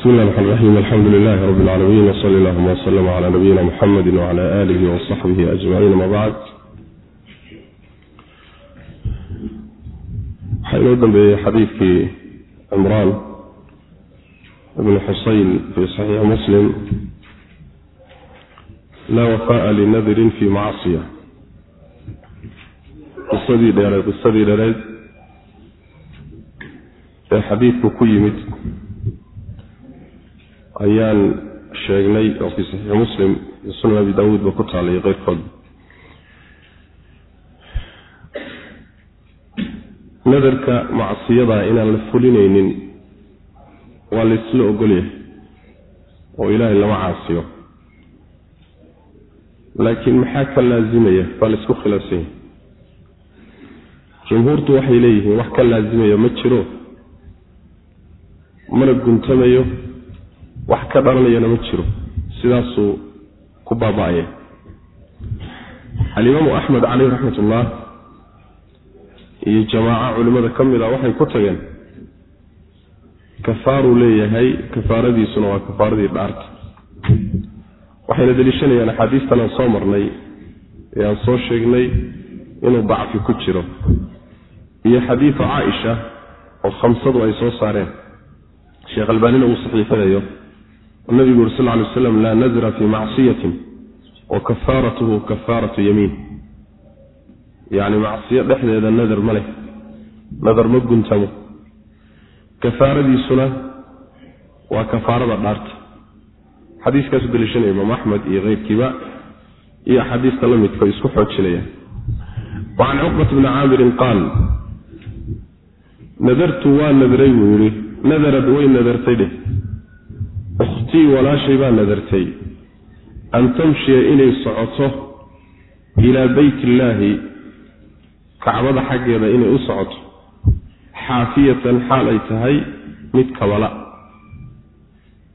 bismi illah raxmaan raxiim alxamdu lilahi rabbi اlcaalamiin wsali allahuma wslm cla nabiyina muxamedi wcla alihi wasaxbihi ajmaciin ama bacd waxaa inoo dambeeyey xadiidkii cimraan ibn xusayn fi saxiixi muslim. Laa wafaaa linadirin fi macsiya qisadii dheereed qisadii dheereed ee xadiidku ku yimid ayaan sheegnay oo fii saxiixi muslim iyo sunan abi daawuud ba ku taalay keyrkood nadarka macsiyada inaan la fulinaynin waa laysla ogolyahay oo ilaahay lama caasiyo. Laakiin maxaa ka laasimaya baa laysku khilaafsan yahay. Jumhuurtu waxay leeyihiin wax ka laasimaya ma jiro mana guntamayo wax ka dhalanayana ma jiro. Sidaasuu ku baaba-aya alimaamu axmed caleyh raxmat ullah iyo jamaaco culimmada ka mid a waxay ku tageen kafaaruu leeyahay kafaaradiisuna waa kafaaradii dhaarta. Waxayna deliishanayaan axaadiistan aan soo marnay ee aan soo sheegnay inuu dacfi ku jiro. Iyo xadiidu caaisha oo khamsadu ay soo saareen. Sheekh albaanina uu saxiixinayo nabigu uri sal ly waslam laa nadra fii macsiyatin wa kafaaratuhu kafaaratu yamiin yacni macsiyo dhexdeeda nadar ma leh nadar ma guntamo kafaaradiisuna waa kafaarada dhaarta xadiiskaasu daliishanaya imaam axmed iyo keyrkiiba iyo axaadiista la midka isku xoojinayaan wacan cuqbat bni caamirin qaal nadartu waa nadray buu yidhi nadarad way nadartay dheh ukhtii walaashay baa nadartay an tamshiya inay socoto ilaa beyt illaahi kacbada xaggeeda inay u socoto. Xaafiyatan xaal ay tahay mid kabala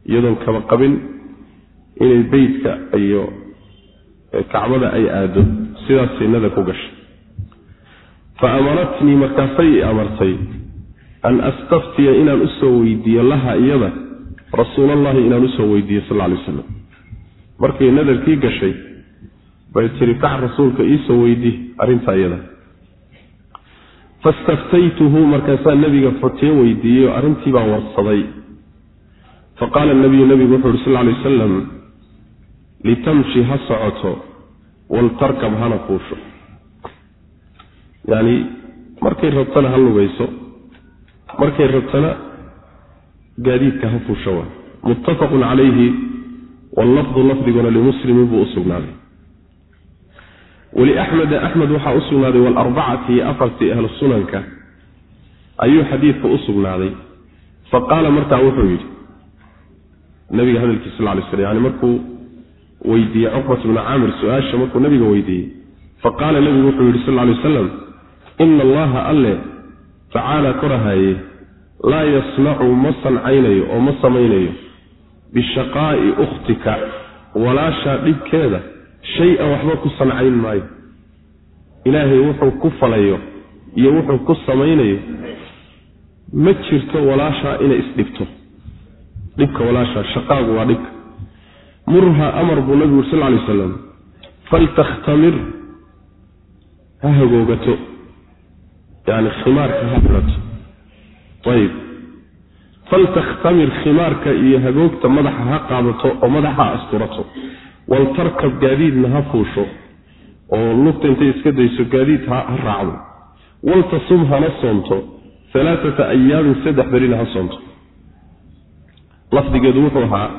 iyadoon kaba qabin inay beytka iyo kacbada ay aado sidaasay nadar ku gashay. Fa amaratnii markaasay i amartay an astaftiya inaan u soo weydiiyo laha iyada rasuulallahi inaan u soo weydiiyo sal ly wasalam markay nadarkii gashay bay tiri kac rasuulka iisoo weydii arrintaa iyada fastaftaytuhu markaasaa nabiga fotee weydiiyey oo arrintii baan warsaday. Fa qaala nabiyu nabigu wuxu uhi sal lay wasalam litamshi ha socoto waltarkab hana fuusho. Yacni markay rabtana ha lugayso markay rabtana gaadiidka ha fuusho waa muttafaqun calayhi wallafdu lafdiguna limuslimin buu u sugnaaday. Waliaxmeda axmed waxaa u sugnaaday walarbacati afartii ahlu sunanka ayuu xadiidka u sugnaaday. Fa qaala markaa wuxuu yidhi nabiga hadalkiis sal lay slam yani markuu weydiiyey cuqbat bna caamir su'aasha markuu nabiga weydiiyey fa qaala nabigu wuxuu yidhi sal lay wasalam ina allaha alle tacaala korahaye laa yasnacu ma sancaynayo oo ma samaynayo. Bishaqaa'i ukhtika walaashaa dhibkeeda shay-an waxba ku sancayn maayo. Ilaahay wuxuu ku falayo iyo wuxuu ku samaynayo. Ma jirto walaashaa inay isdhibto. Dhibka walaashaa shaqaagu waa dhibka. Murha amar buu nabigu uri sal ly wasalam faltakhtamir ha hagoogato. Yani khimaarka ha xidhato ayib faltakhtamir khimaarka iyo hagoogta madaxa ha qaadato oo madaxa ha asturato. Waltarkab gaadiidna ha fuusho oo lugta intay iska dayso gaadiid ha raacdo. Waltasum hana soonto. Alaaata ayaamin saddex berina ha soonto. Lafdigeedu wuxuu ahaa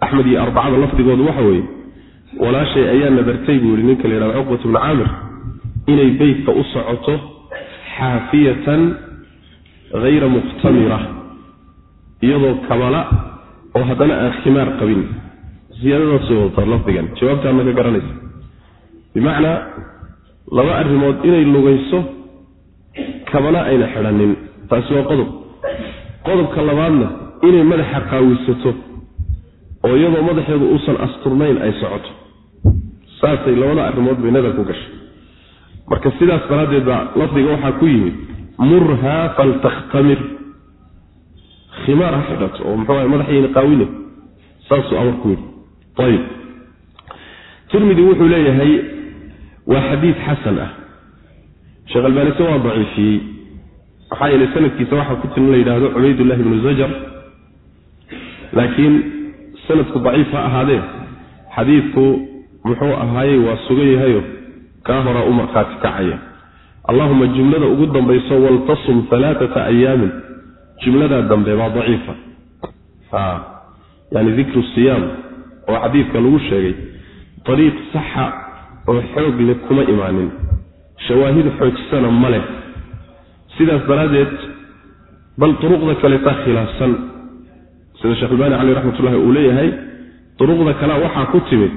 axmed iyo arbacada lafdigoodu waxa weeye walaashay ayaa nadartay buu yihi ninka la yhahdo cuqbat bnu caamir inay beytka u socoto xaafiyatan hayra mukhtamira iyadoo kabala oo haddana aan khimaar qabin. Siyaadadaasay wadataa lafdigan jawaabtaadna ka garanaysa. Bimacnaa laba arrimood inay lugayso kabana ayna xidhanin. Taasi waa qodob. Qodobka labaadna inay madaxa qaawisato oo iyadoo madaxeedu uusan asturnayn ay socoto. Saasay labada arrimood bay nadar ku gashay. Marka sidaas daraaddeed baa lafdiga waxaa ku yimid murhaa faltakhtamir khimaar ha xidhato oo muxuu madaxayna qaawine. Saasuu amar yidhi. Ayib tirmidi wuxuu leeyahay waa xadiid xasan ah. Sheekh albaanise waa daciifiyey maxaa yeelay sanadkiisa waxaa ku tirin la yidhaahdo cubaydullahi bnu zajar. Laakiin sanadku daciif ha ahaadee xadiidku muxuu ahaayey waa sugan yahayo kaa horaa u markhaati kacaya allahuma jumlada ugu dambayso waltasum alaaata ayaamin jumladaa dambe baa daciifa. Yani dikru siyaam oo xadiidka lagu sheegay dariiq saxa oo xoog leh kuma imaanin. Shawaahid xoojisana ma leh. Sidaas daraaddeed bal duruqda kaleetaa khilaafsan. Sida sheekh albaani caleyh raxmatullahi uu leeyahay duruqda kale waxaa ku timid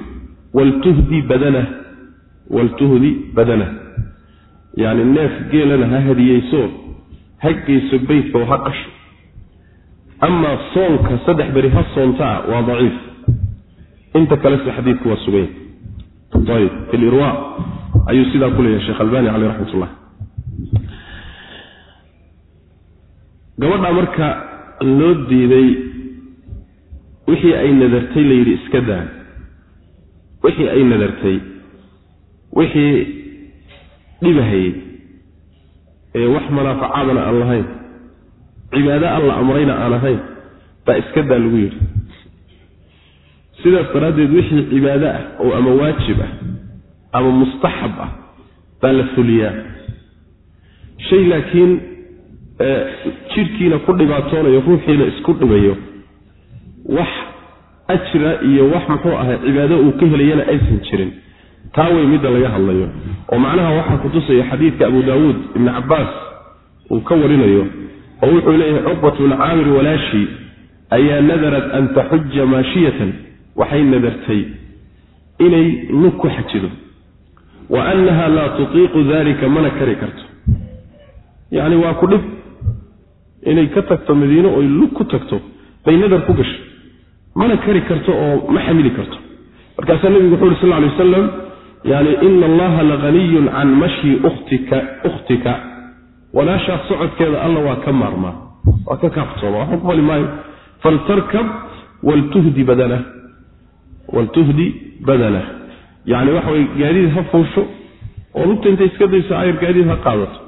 waltuhdi badana waltuhdi badana yacni neef geelana ha hadiyeyso beytka oo ha qasho. Amaa soonka saddex beri ha soontaa waa daciif. Inta kalese xadiidku waa suganya ayb fi lirwa ayuu sidaa ku leeyahay sheekh albani caleyh raxmat ullah gabadha marka loo diiday wixii ay nadartay la yidhi iska daa wixii ay nadartay. Wixii dhibahayey ee wax manaafacaadana aan lahayn cibaado alla amrayna aan ahayn baa iska daa lagu yidhi. Sidaas daraaddeed wixii cibaado ah oo ama waajib ah ama mustaxab ah baa la fuliyaa. Shay laakiin jidhkiina ku dhibaatoonayo ruuxiina isku dhibayo wax ajra iyo wax muxuu ahay cibaado uu ka helayana aysan jirin taa wey midda laga hadlayo. oo macnaha waxaa kutusaya xadiidka abu daawuud ibni cabaas uu ka warinayo oo wuxuu leeyahay cuqbat bnu caamir walaashii ayaa nadarat an taxuja maashiyatan. Waxay nadartay inay lug ku xajido. Wa annaha laa tutiiqu dalika mana kari karto. Yacni waa ku dhib. Inay ka tagto madiino oy lug ku tagto bay nadar ku gashay. Mana kari karto oo ma xamili karto. Markaasaa nebigu wuxu uhi sal lay wasalam yani ina allaha lahaniyun can mashyi ukhtika ukhtika. Walaashaa socodkeeda alla waa ka maarmaa waa ka kaaftooma waxba ku fali maayo faltarkab waltuhdi badana waltuhdi badanah yani waxa way gaadiid ha fuusho oo lugta intay iska dayso ayar gaadiid ha qaadato.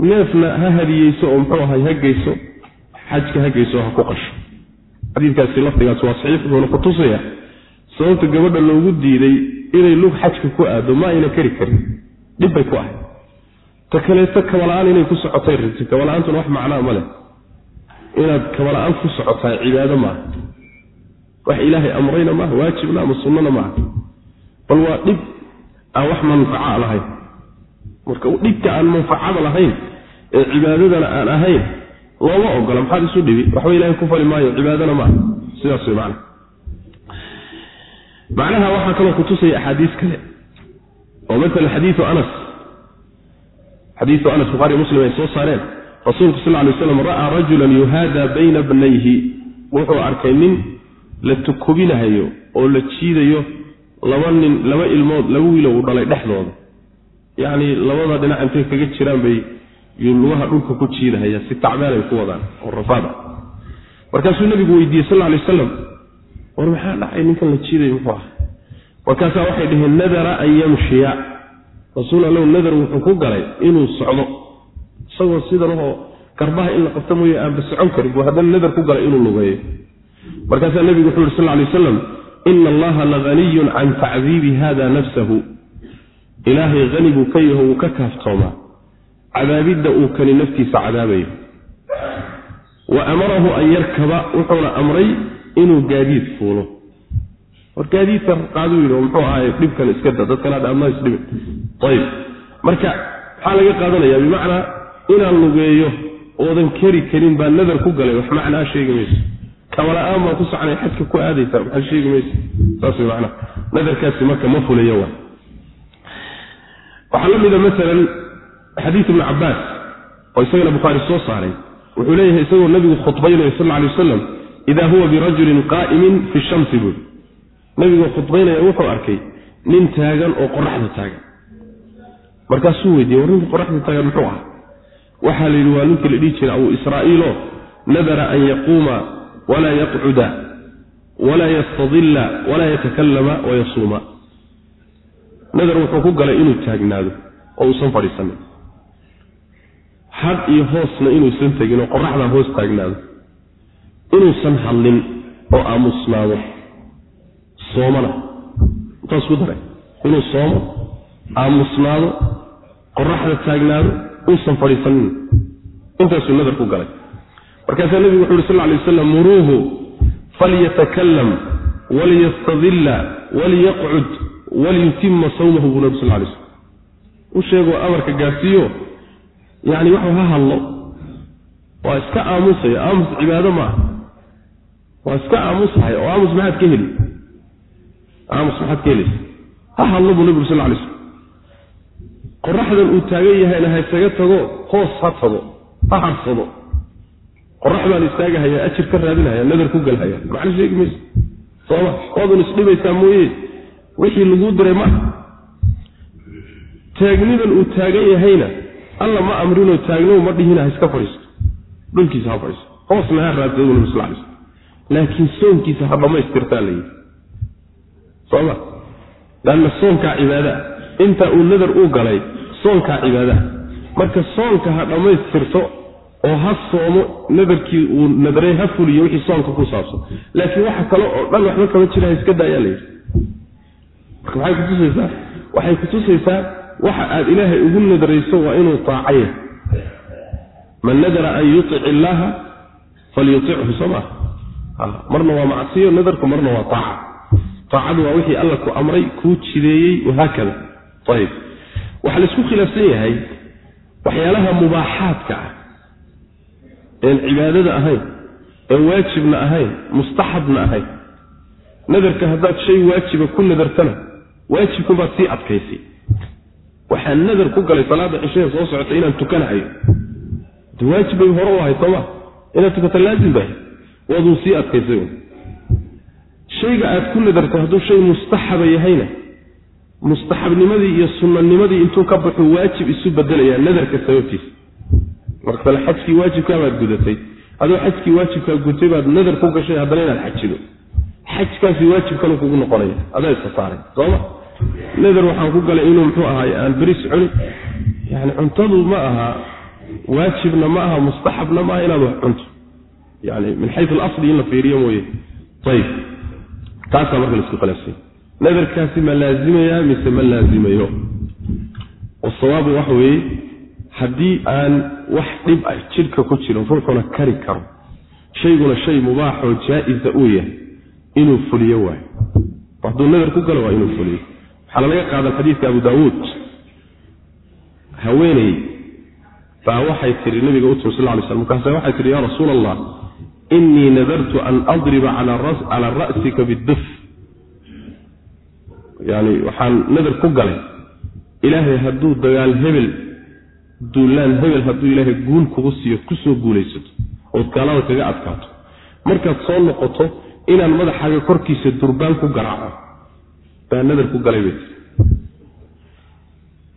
Neefna ha hadiyeyso oo muxuu ahay ha geyso xajka ha geyso ha ku qasho. Xadiidkaasi lafdigaas waa saxiix wuxuuna ku tusaya sababta gabadha loogu diiday inay lug xajka ku aado ma ayna kari karin. Dhib bay ku ahay. Ta kaleeto kabala-aan inay ku socotay rabti. Kabala-aantuna wax macnaa ma leh. Inaad kabala-aan ku socotaa cibaado maaha wax ilaahay amrayna maaha waajibna ama sunnana maaha bal waa dhib aan wax manfaca lahayn. Marka dhibka aan manfacada lahayn ee cibaadadana aan ahayn looma ogola maxaad isu dhibi? Waxba ilahay ku fali maayo cibaadana maaha sidaas way macna macnaha waxaa kaloo kutusaya axaadiis kale oo maala xadiiu anas xadiiu anas buhaari muslim ay soo saareen rasuulku sal lay slam ra'aa rajulan yuhaada bayna bnayhi wuxuu arkay nin la tukubinahayo oo la jiidayo laba nin laba ilmood laba wiilo uu dhalay dhexdooda. Yacni labada dhinac intay kaga jiraan bay lugaha dhulka ku jiidahaya si tacbaan ay ku wadaan oo rafaada markaasuu nabigu weydiiyey sal lay wasalam war maxaa dhacay ninkan la jiiday muxuu ah markaasaa waxay dhaheen nadara an yamshiya. Rasuul allow nadar wuxuu ku galay inuu socdo. Isagoo sidanoo garbaha in la qabta mooye aanba socon karin buu haddana nadar ku galay inuu lugeeyo markaasaa nebigu wuxuu yuri sal lay wasalam ina allaha lahaniyun can tacdiibi hada nafsahu. Ilaahay hani buu ka yaho wuu ka kaaftoomaa. Cadaabidda uu kani naftiisa cadaabayo. Wa amarahu an yarkaba wuxuuna amray inuu gaadiid fuulo. War gaadiidka qaaduu yidhi muxuu ahaay dhibkan iska da dadkan adna isdhibi ayib. Marka maxaa laga qaadanaya bimacnaa inaan lugeeyo oodan keri karin baa nadar ku galay wax macnaa sheegi mayso. Kabala-aan baa ku soconay xajka ku aadaysa maxaa sheegi mayso? Saas way macnaa. Nadarkaasi marka ma fulayo wa waxaa la mida masalan xadiid ibnu cabbaas oo isagana bukhaari soo saaray. Wuxuu leeyahay isagoo nabigu khudbaynayo sal lla alay wasalam ida huwa birajulin qaa'imin fi shamsi buuri nabigoo khudbaynaya wuxuu arkay nin taagan oo qoraxda taagan markaasuu weydiiyey war ninka qoraxda taagan muxuu ah waxaa la yidhi waa ninkii la dhihi jiray abu israa'iiloo nadara an yaquuma walaa yaqcuda walaa yastadilla walaa yatakallama wayasuuma nadar wuxuu ku galay inuu taagnaado oo uusan fadhiisanin had iyo hoosna inuusan tegin oo qoraxdaa hoos taagnaado inuusan hadlin oo aamusnaado soomana intaas ku daray. Inuu soomo aamusnaado qoraxda taagnaado uusan fadhiisanin. Intaasuu nadar ku galay. Markaasaa nebigu wuxu uhi sal ly waslam muruuhu falyatakalam waliyastadilla waliyaqcud waliyutima sawmahu buu nabi sal lay slm u sheegoo amarka gaarsiiyo yani waxuu ha hadlo. Waa iska aamusaya aamus cibaado ma aha waa iska aamusahaya oo aamus maxaad ka heli? Aamus maxaad ka helaysa ha hadlo buu nabigu sal lay slm qoraxdan uu taagan yahayna ha isaga tago hoos ha tago ha harsado. Qorax baan istaagahaya ajir ka raadinahaya nadar ku galhaya macna sheegi mayso. Sooma waadun isdhibaysaa mooye. Wixii laguu diray ma. Taagnidan uu taagan yahayna alla ma amrinoo taagnow ma dhihina ha iska fadhiisto. Dhulkiisa ha fadhiisto. Hoosna ha raadsado nabi sal lay slm laakiin soonkiisa ha dhammaystirtaa la yidhi. Sooma lanna soonkaa cibaadaa intaa uu nadar u galay soonkaa cibaadaa marka soonka ha dhammaystirto oo ha soomo nadarkii uu nadray ha fuliyo wixii soonka ku saabsan. Laakiin waxa kale oo dhan waxba kama jira ha iska daayaa la yidhi. Marka maxay kutusaysaa waxay kutusaysaa waxa aad ilaahay ugu nadarayso waa inuu taacaya man nadara an yutic illaaha falyutichu soo maa marna waa macsiyo nadarku marna waa taaca. Taacadu waa wixii alla ku amray kuu jideeyey wahaakada ayib waxaa la isku khilaafsan yahay waxyaalaha mubaaxaadka ah een cibaadada ahayn een waajibna ahayn mustaxabna ahayn. Nadarka haddaad shay waajiba ku nadartana waajibkunbaad sii adkaysay. Waxaa nadar ku galay salaada cishada soo socota inaan tukanahayo waajib bay hore u ahayd sooma inaad tukata laazim bay waaduu sii adkaysay shayga aad ku nadarto hadduu shay mustaxaba yahayna mustaxabnimadii iyo sunnanimadii intuu ka baxuu waajib isu bedelayaa nadarka sababtiisa. Markale xajkii waajibkaabaad gudatay. Adoo xajkii waajibkaa gutay baad nadar ku gashay haddana inaad xajido. Xajkaasi waajibkanu kugu noqonaya. Adaa iska saaray sooma nadar waxaan ku galay inuu muxuu ahaay aan beris cuni yani cuntadu ma aha waajibna ma aha mustaxabna ma aha inaad wax cunto yani min xayu alasli in la fiiriyo mooye. Ayib. Taasaa marka la isku khilaafsanya nadarkaasi ma laazimayaa mise ma laazimayo? Wasawaabu waxa weeye haddii aan wax dhib ah jidhka ku jirin ruuxuna kari karo shayguna shay mubaaxoo jaa-isa uu yahay inuu fuliyo waayo. Hadduu nadar ku galo waa inuu fuliyo. Waxaana laga qaadan xadiidka abu daawuud. Haweeney baa waxay tihi nabiga u sal lay slam markaase waxay tihi yaa rasuula allah inii nadartu an adriba cala ra'sika biduf yani waxaan nadar ku galay. ilaahay hadduu dagaal hebel duulaan hebel hadduu ilaahay guul kugu siiyo ku soo guulaysato ood gaalada kaga adkaato. Markaad soo noqoto inaan madaxaaga korkiisa durbaan ku garaaco baa nadar ku galay bay tii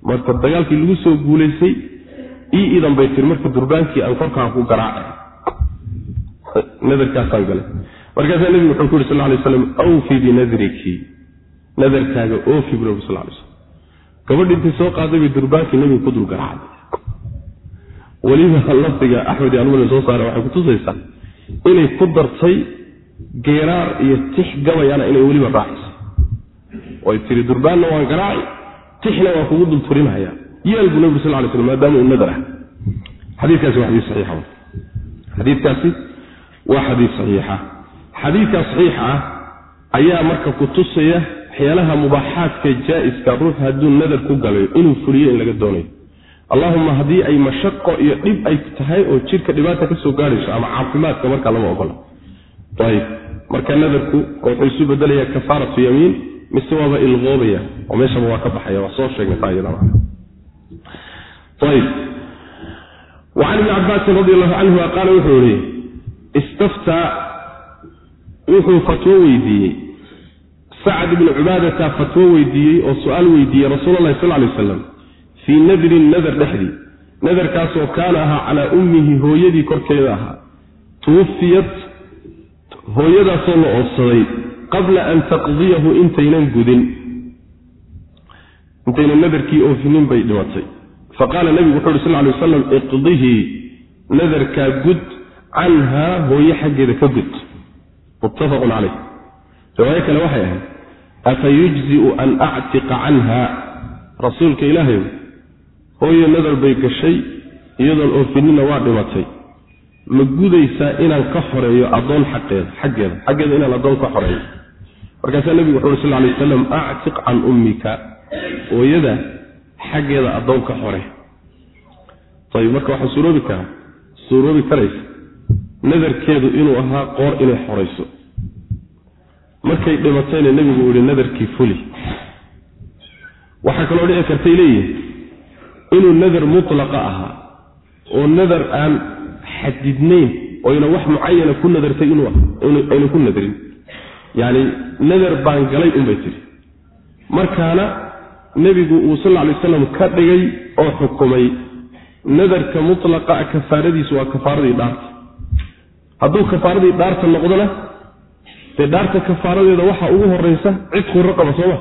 marka dagaalkii lagu soo guulaysay ii idan bay tiri marka durbaankii aan korkaan ku garaacay nadarkaasaan galay. Markaasaa nebigu wuxuu ku yuri sal lay slam awfi binadriki nadarkaaga oofi bu nabi sal lay slam gabadhi intay soo qaaday bay durbaankii nebiga ku dul garaacday weliba lafdiga axmed iyo almani soo saare waxay kutusaysaa inay ku dartay geeraar iyo tix gabayana inay weliba raaciso oy tiri durbaanna waan garaaci tixna waan kugu dul turinhayaa. Yeel buu nabig sal lay slam maadaama uu nadar ah. Xadiikaasi waa xadii saxiixa. Xadiidkaasi waa xadiid saxiixa xadiidkaa saxiixa ah ayaa marka ku tusaya waxyaalaha mubaaxaadka jaa-iska ruux hadduu nadar ku galayo inuu fuliyo in laga doonayo. Allahuma haddii ay mashaqo iyo dhib ay tahay oo jidhka dhibaata ka soo ama caafimaadka markaa lama ogola. Ayib marka nadarku wuxuu isu bedelayaa kafaaratu yamiin mise waaba ilqoobaya oo meeshaba waa ka baxaya waa soo sheegnay taa iyada ayib wacan ibni cabaasin radi allahu canhuma qaala wuxuu yihi istaftaa wuxuu fatwo weydiiyey. Sacad ibnu cubaadata fatwo weydiiyey oo su'aal weydiiyey rasuul allahi sal lay waslam fii nadrin nadar dhexdii nadarkaasoo kaana ahaa calaa ummihi hooyadii korkeeda ahaa. Tuwufiyat hooyadaasoo la oodsaday qabla an taqdiyahu intaynan gudin. Intaynan nadarkii oofinin bay dhimatay. Faqaala nebigu wuxu uhi sal ly wasalam iqdihii nadarkaa gud canhaa hooye xaggeeda ka gud muttafaqun caleyh riwaayo kale waxay ahayd afa yujziu an actiqa canha? Rasuulka ilaahayow hooye nadar bay gashay iyadoon oofinina waa dhimatay. Ma gudaysaa inaan ka xoreeyo addoon xaqeeda xaggeeda xaggeeda inaan addoon ka xoreeyo. Markaasaa nebigu wuxu uri sal lay waslam actiq can ummika. Hooyada xaggeeda addoon ka xore. Ayib marka waxaa suuroobi karaa suuroobi karaysa nadarkeedu inuu ahaa qoor inay xorayso. Markay dhimatayna nebigu uu yihi nadarkii fuli. Waxaa kaloo dhici kartay leeyihi inuu nadar mutlaqa ahaa oo nadar aan xadidnayn oyna wax mucayana ku nadartay inuu ayna ku nadarin. Yacni nadar baan galay unbay tiri markaana nebigu uu sal lla alay wasalam ka dhigay oo xukumay nadarka mutlaqa kafaaradiisu waa kafaaradii dhaarta hadduu kafaaradii dhaarta noqdona dee dhaarta kafaaradeeda waxaa ugu horeysa cidku raqaba sooma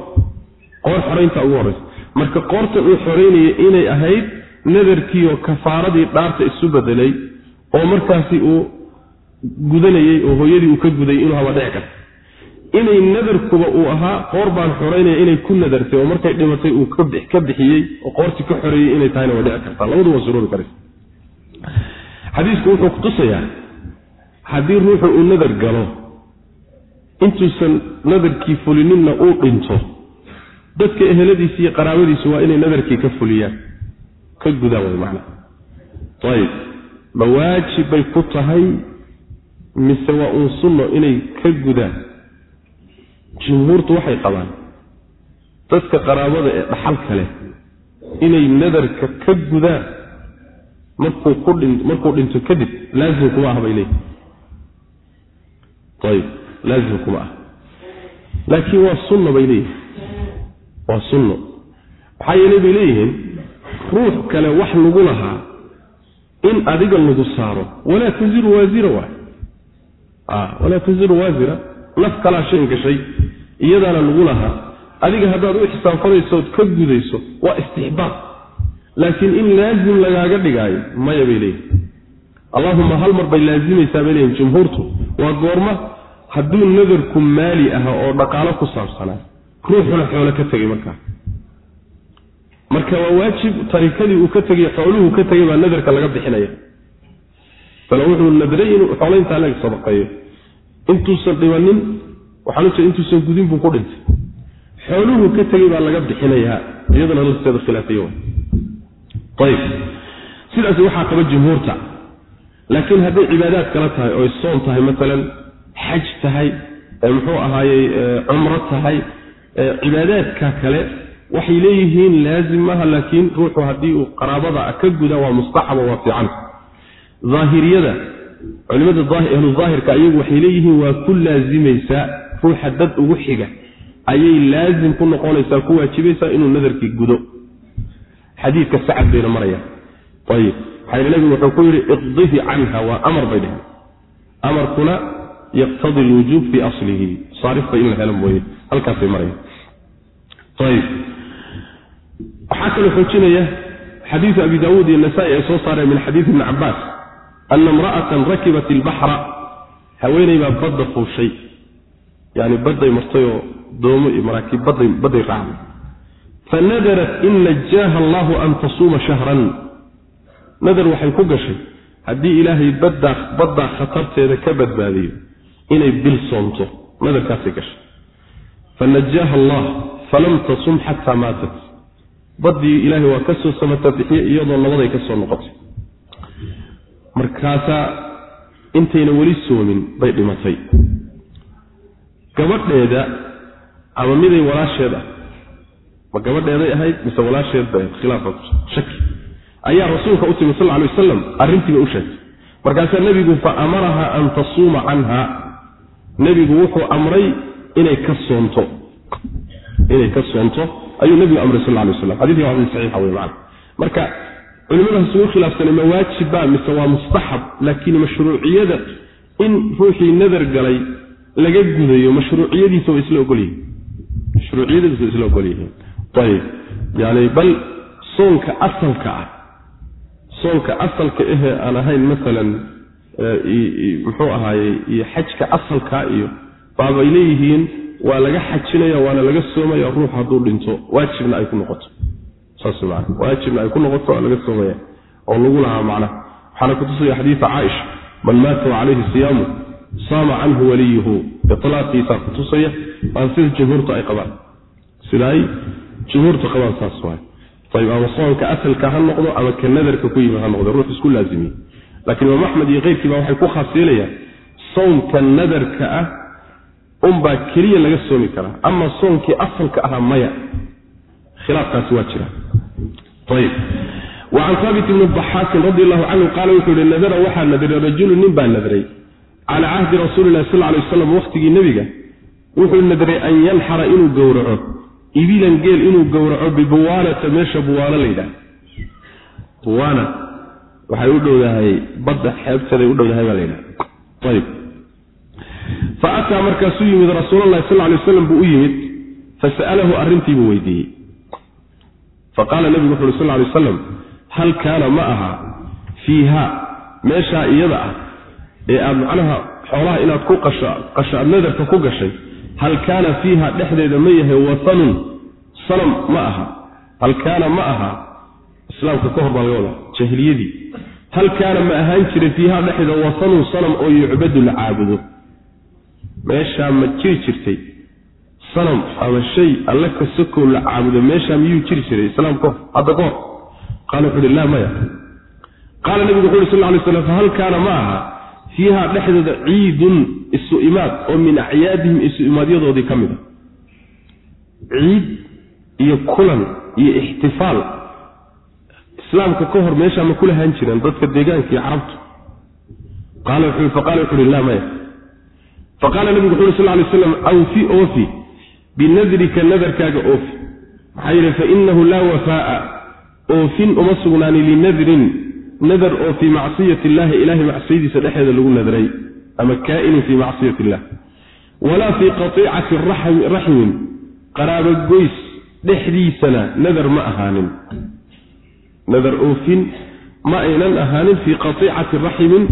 qoor xoraynta ugu horeysa marka qoorta uu xoreynaya inay ahayd nadarkiioo kafaaradii dhaarta isu bedelay oo markaasi uu gudanayey oo hooyadii uu ka guday inuu haba dhici karta inay nadarkuba uu ahaa qoor baan xoreynaya inay ku nadartay oo markay dhimatay uu ka bixiyey oo qoortii ka xoreeyey inay tahayna waa dhici kartaa. Labadu suroobi karaysa. Xadiisku wuxuu kutusayaa haddii ruuxu uu nadar galo intuusan nadarkii fulininna uu dhinto dadka eheladiisi iyo qaraabadiisu waa inay nadarkii ka fuliyaan. Ka gudaan way macna. Ayib. Ma waajib bay ku tahay mise waa uun sunno inay ka gudaan? Jumhuurtu waxay qabaan dadka qaraabada ee dhaxalka leh inay nadarka ka gudaan markuu ku dhin markuu dhinto kadib laazim kuma ah bay ayib laazim kuma ah. Laakiin waa sunna bay leeyihiin waa sunno maxaa yeelay bay leeyihiin ruux kale wax lagu lahaa in adiga lagu saaro. Walaa taziru waasira waay. Walaa taziru waasira naf kalaa shan gashay iyadaana lagu lahaa. Adiga haddaad u ixsaanfadaysood ka gudayso waa istixbaab. Laakiin in laazim lagaaga dhigaayo maya bay leeyihiin allahuma hal mar bay laazimaysaa bay leeyihiin jumhuurtu. Waa goorma hadduu nadarku maali aha oo dhaqaalo ku saabsanaa ruuxuna xoolo ka tegay markaa. Marka waa waajib tarikadii uu ka tegay xooluhu ka tegay baa nadarka laga bixinaya. Bal wuxuu nadray inuu xoolayntaa laga sadaqeeyo intuusan dhibanin waxaan ujeeda intuusan gudin buu ku dhintay. Xooluhu ka tegay baa laga bixinayaa iyadana lafteeda khilaafiya ayib. Sidaas waxaa qaba jumhuurta laakiin hadday cibaadaad kala tahay oy soom tahay maalan xaj tahay muxuu ahaayey cumro tahay cibaadaadka kale waxay leeyihiin laazim maaha laakiin ruuxu haddii uu qaraabada ka guda waa mustaxaba waa fiican. Daahiriyada culimada ahlu daahirka iyagu waxay leeyihiin waa ku laazimaysaa ruuxa dad ugu xiga. Ayay laazim ku noqonaysaa ku waajibaysaa inuu nadarkii gudo. Xadiidka sacad bayna maraya maxaa nabigu wuxuu ku yidhi iqdihi canha waa amar bay dheheen amarkuna yaqtadi lwujuub fii aslihi. Saarifba in la helo mooye halkaasay maraya ayib waxaa kaloo xoojinaya xadiidu abi daawuud iyo nasaa-i soo saareen min xadiidi ibni cabaas ana imra'atan rakibat ilbaxra haweeney baa badda fuushay. Yani badday martayoo doomo iyo maraakiib badday raacday. Fanadarat in najaaha allahu an tasuuma shahran nadar waxay ku gashay. Haddii ilaahay baddaa khatarteeda ka badbaadiyo inay bil soonto nadarkaasay gashay. Fanajaaha allah falam tasum xataa maatat. Baddii ilaahay waa ka soo samata bixiye iyadoo labaday ka soo noqotay. Markaasaa intayna weli soomin bay dhimatay. Gabadheeda ama miday walaasheed ah. Ma gabadheeday ahayd mise walaasheed bay ahayd? Khilaafa shaki ayaa rasuulka u timi sal alay wasalam arrintiiba u sheegtay. Markaasaa nebigu fa amaraha an tasuuma canha. Nebigu wuxuu amray inay ka soonto. Inay ka soonto. Ayuu nebigu amray sal alay waslam xadidka waa xadis saxiixa wey macana marka culimadaas ugu khilaafsanay ma waajiba mise waa mustaxab laakiin mashruuciyada in ruuxii nadar galay laga gudayo mashruuciyadiisa way isla ogolyihiin mashruuciyadiisa way isla ogolyihiin ayib. Yani bal soonka asalka ah soonka asalka ahee aan ahayn masalan muxuu ahaaye iyo xajka asalkaa iyo baabay leeyihiin waa laga xajinaya waana laga soomaya ruux hadduu dhinto waajibna ay ku noqoto. Saas man waajibna ay ku noqoto waa laga soomaya oo lagu lahaa macnaha. Waxaana kutusaya xadiida caaisha man maata calayhi siyaamu saama canhu waliyuhu. Ilaaqiisaa kutusaya waan sida jumhuurtu ay qabaan. Sida ay jumhuurtu qabaan saas waay ayb ama soonka asalka ha noqdo ama ka nadarka ku yimi ha noqdo ruux isku laazimiye laakiin imaam axmed iyo keyrkiiba waxay ku khaas yeelayaan soonka nadarka ah unbaa keliya laga soomi karaa ama soonkii asalka ahaa maya. Khilaafkaasi waa jira. Wacan haabit ibni daxaakin radi allahu canhu qaala wuxuu yihi nadara waxaa nadiray rajulu nin baa nadray calaa cahdi rasuuli lahi sal lay waslam waqtigii nebiga. Wuxuu nadray an yanxara inuu gowraco ibilan geel inuu gowraco bibuwaanata meesha buwaano la yidhaha. Buwaana waxay u dhowdahay badda xeebteeday u dhowdahay baa la yidhaha. Ayb fa ataa markaasuu yimid rasuulalahi sal lay waslam buu u yimid fasa'alahu arrintiibuu weydiiyey. Faqaala nebigu wuxu uhi sal lay waslam hal kaana ma aha fiiha meeshaa iyada ah ee aad macnaha xoolaha inaad ku qasho qasho aad nadarka ku gashay hal kaana fiiha dhexdeeda ma yahay watanun sanam ma aha. Hal kaana ma aha islaamka ka hor baa laga wadaa jahiliyadii. Hal kaana ma ahaan jiray fiiha dhexdeeda watanun sanam oo yucbadu la caabudo. Meeshaa ma jiri jirtay. Sanam ama shay alle ka sokow la caabudo meeshaa miyuu jiri jiray islaamka hor? Hadda ka hor? Qaala wuxu uhi laa maya. Qaala nebigu wuxu uhi sal ly slam fahal kaana ma aha fiiha dhexdeeda ciidun isu imaad oo min acyaadihim isu imaadyadoodii ka mid a. Ciid iyo kulan iyo ixtifaal. Islaamka ka hor meeshaa ma kulahaan jireen dadka deegaanka iyo carabtu. Faqala wuxu uhi laa maya. Faqaala nebigu wuxu uhi sal lay slam awfi oofi binadrika nadarkaaga oofi. Maxaa yidhi fainahu laa wafaa'a oofin uma sugnaani linadrin nadar oo fii macsiyati illahi ilahay macsiyadiisa dhexeeda lagu nadray ama kaa'inin fii macsiyati illah walaa fii qatiicati raxmin qaraabogoys dhexdiisana nadar ma ahaanin. Nadar oofin ma aynan ahaanin fii qatiicati raximin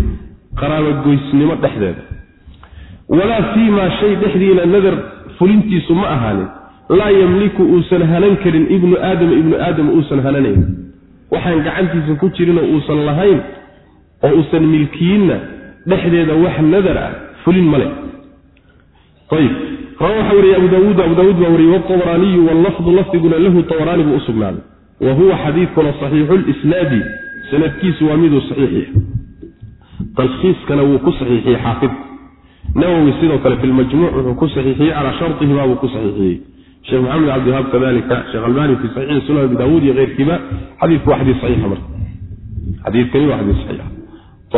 qaraabogoysnimo dhexdeeda. Walaa fii maa shay dhexdiina nadar fulintiisu ma ahaanin. Laa yamliku uusan hanan karin ibnu aadama ibnu aadam uusan hananayn waxaan gacantiisa ku jirinoo uusan lahayn oo uusan milkiyinna dhexdeeda wax nadar ah fulin male ayib rawa waxaa wariyey abu daawuud abu daawuud baa wariyey watabraaniyu wallafdu lafdiguna lahu tabraani buu u sugnaaday. Wa huwa xadiidkuna saxiixu lisnaadi sanadkiisu waa miduu saxiixi. Talkhiiskana wuu ku saxiixiyey xaafid. Nawowi sidoo kale fi lmajmuuc wuxuu ku saxiixiyey calaa shardihi baabuu ku saxiixiyey sheekh maxamed cabdiwahaab kadalika sheekh albani fi saxiixi sunan abi daawuud iyo keyrkiiba xadiidku waa xadiis saxiixa marka. Xadiidkani waa xadiis saxiixa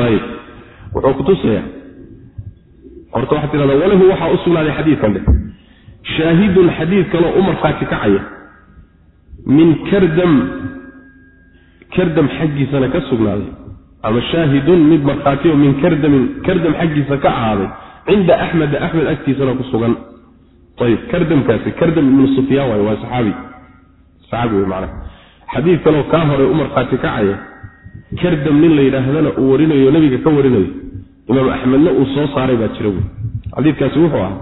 ayib wuxuu kutusaya horta waxaad tidhahdaa walahu waxaa u sugnaaday xadiidkan dheh shaahidun xadiid kaloo u markhaati kacaya min kardam kardam xaggiisana ka sugnaaday ama shaahidun mid markhaatiyo min kardamin kardam xaggiisa ka ahaaday cinda axmeda axmed agtiisana ku sugan ayib kardamkaasi kardam ibnu sufyaan waay waa saxaabi saxaabi wey macnaha xadiid kaloo kaa hore u markhaati kacaya kardam nin la yidhaahdana uu warinayo nebiga ka warinayo imaam axmedna uu soo saaray baa jira wey xadiidkaasi wuxuu ahaa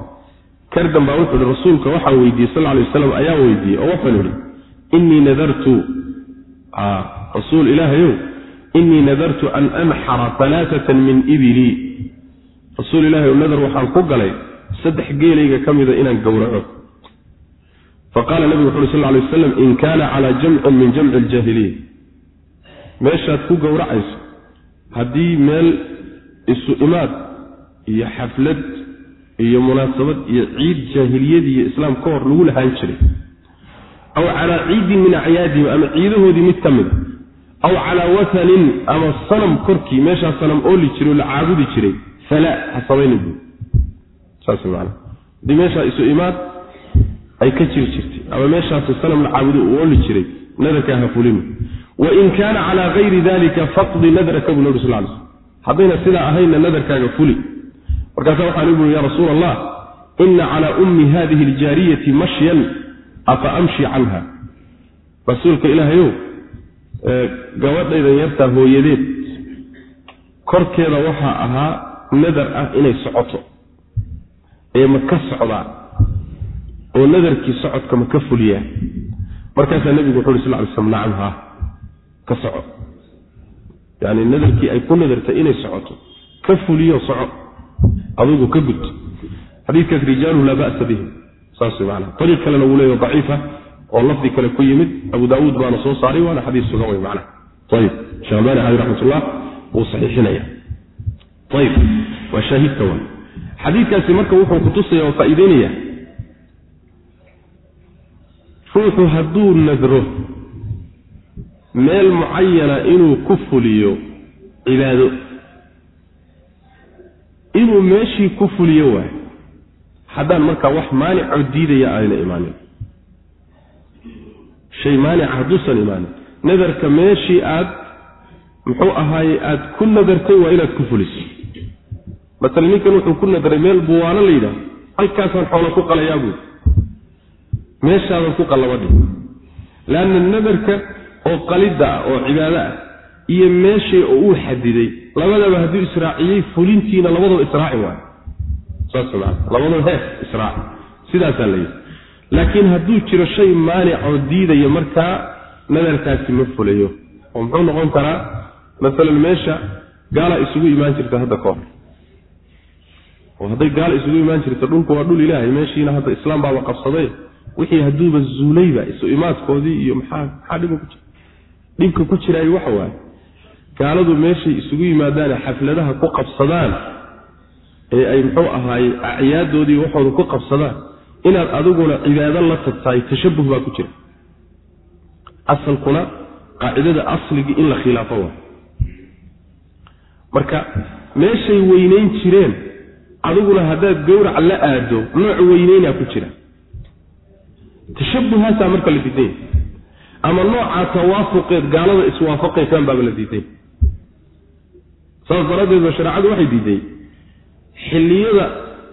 kardam baa wuxuu ihi rasuulka waxaa weydiiyey sal lay waslam ayaa weydiiyey oo waxaan idhi innii nadartu rasuul ilaahayow innii nadartu an anxara alaaatan min ibilii rasuul ilahay nadar waxaan ku galay saddex geelayga ka mida inaan gowraco. Faqaala nabigu wuxu uhi sal lay waslam in kaana calaa jamcin min jamci aljaahiliya meeshaad ku gowracayso haddii meel isu imaad iyo xaflad iyo munaasabad iyo ciid jaahiliyadii iyo islaam ka hor lagu lahaan jiray aw calaa ciidin min acyaadihim ama ciidahoodii mid ka mida aw calaa watanin ama sanam korkii meeshaa sanam ooli jiray oo la caabudi jiray fala ha samayni buui saas maana haddii meeshaa isu imaad ay ka jiri jirtay. Ama meeshaasi sanam la caabudo uu ooli jiray nadarkaa ha fulini wain kaana calaa gayri dalika faqdi nadraka buu nabi sal ly slm haddayna sidaa ahayna nadarkaaga fuli. Markaasa waxaan igu ya rasuul allah ina calaa ummi hadihi aljaariyati mashyan afa amshi canha? Rasuulka ilaahayow gabadhaydan yartaa hooyadeed korkeeda waxaa ahaa nadar ah inay socoto ee ma ka socdaa oo nadarkii socodka ma ka fuliyaa? Markaasaa nebigu wuxu uhi sal ly slam nacam haa ka soco. Yani nadarkii ay ku nadartay inay socoto ka fuliyo soco adugu ka gud xadiikaas rijaalu laa ba'sa bihim saas macnaha ariiq kalena wuu leeyahy daciifa oo lafdi kale ku yimid. Abu daawuud baana soo saaray waana xadiis sugan wey macnaha ayib sheekh caleyh raxmatullah wuu saxiixinaya. Ayib waa shaahidka wa xadiidkaasi marka wuxuu kutusaya oo faa'iideynaya. Ruuxu hadduu nadro meel mucayana inuu ku fuliyo cibaado. Inuu meeshii ku fuliyo waayo haddaan markaa wax maanicoo diidaya ayna imaanin. Shay maanica hadduusan imaanin. Nadarka meeshii aad muxuu ahaaye aad ku nadartay waa inaad ku fuliso masalan ninkan wuxuu ku nadaray meel buwaano la yidhaah halkaasaan xoolo ku qalayaa buui meeshaadan ku qallabadhi leanna nadarka oo qalidda ah oo cibaado ah iyo meeshii oo uu xadiday labadaba hadduu israaciyey fulintiina labadaba israaci waayo. Saas maa labadaba hees israaci sidaasaa la yidhi. Laakiin hadduu jiro shay maanic oo diidaya markaa nadarkaasi ma fulayo oo muxuu noqon karaa? Masalan meesha gaala isugu imaan jirta hadda ka hor oo hadday gaala isugu imaan jirta dhulku waa dhul ilaahay meeshiina hadda islaam baaba qabsaday. Wixii hadduuba zuulayba isu imaadkoodii iyo maxaa maxaa dhiba ku jira? Dhibka ku jiraay waxa waaye gaaladu meeshay isugu yimaadaane xafladaha ku qabsadaan ee ay muxuu ahaaye acyaaddoodii waxooda ku qabsadaan inaad adiguna cibaado la tagtahay tashabuh baa ku jira. Asalkuna qaacidada asligii in la khilaafo waa marka meeshay weynayn jireen adiguna haddaad gowrac la aado nooc weynaynaa ku jira. Tashabuhaasaa marka la diidanya ama noocaa tawaafuqeed gaalada iswaafaqaysaan baaba la diiday. Saas daraaddeed ba shareecadu waxay diiday. Xilliyada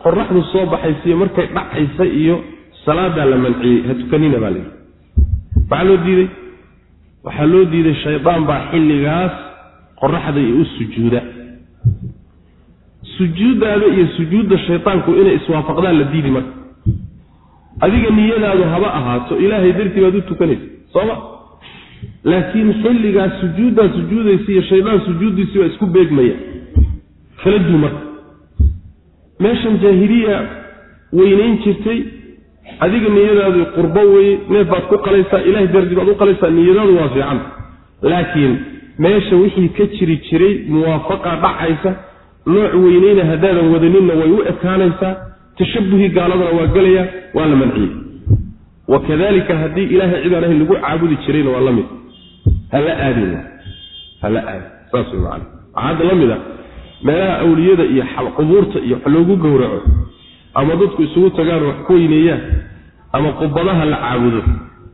qoraxdu soo baxaysiyo markay dhacaysa iyo salaadaa la manciyey ha tukanina baa layidhi maxaa loo diiday? Waxaa loo diiday shaydaan baa xilligaas qoraxda iyo u sujuuda sujuuddaada iyo sujuudda shaydaanku inay iswaafaqdaan la diidi marka. Adiga niyadaadu haba ahaato ilaahay dartii baad u tukanaysa sooma? Laakiin xilligaas sujuuddaa sujuudaysa iyo shaydaan sujuuddiisii baa isku beegmaya. Kala duu marka. Meeshan jaahiliya weynayn jirtay adiga niyadaadu qurbo weye neef baad ku qalaysaa ilahay dartii baad u qalaysaa niyadaadu waa fiican. Laakiin meesha wixii ka jiri jiray muwaafaqa dhacaysa nooc weyneyna haddaadan wadaninna way u ekaanaysaa tashabuhii gaaladana waa gelaya waa la manciyey wakadalika haddii ilaahay cid ahayn lagu caabudi jirayna waa la mid. Hala aadin. Hala aadin. Saas macana waxaa hadda la mid a meelaha awliyada iyo qubuurta iyo wax loogu gowraco ama dadku isugu tagaan wax ku weyneeyaan ama qubadaha la caabudo.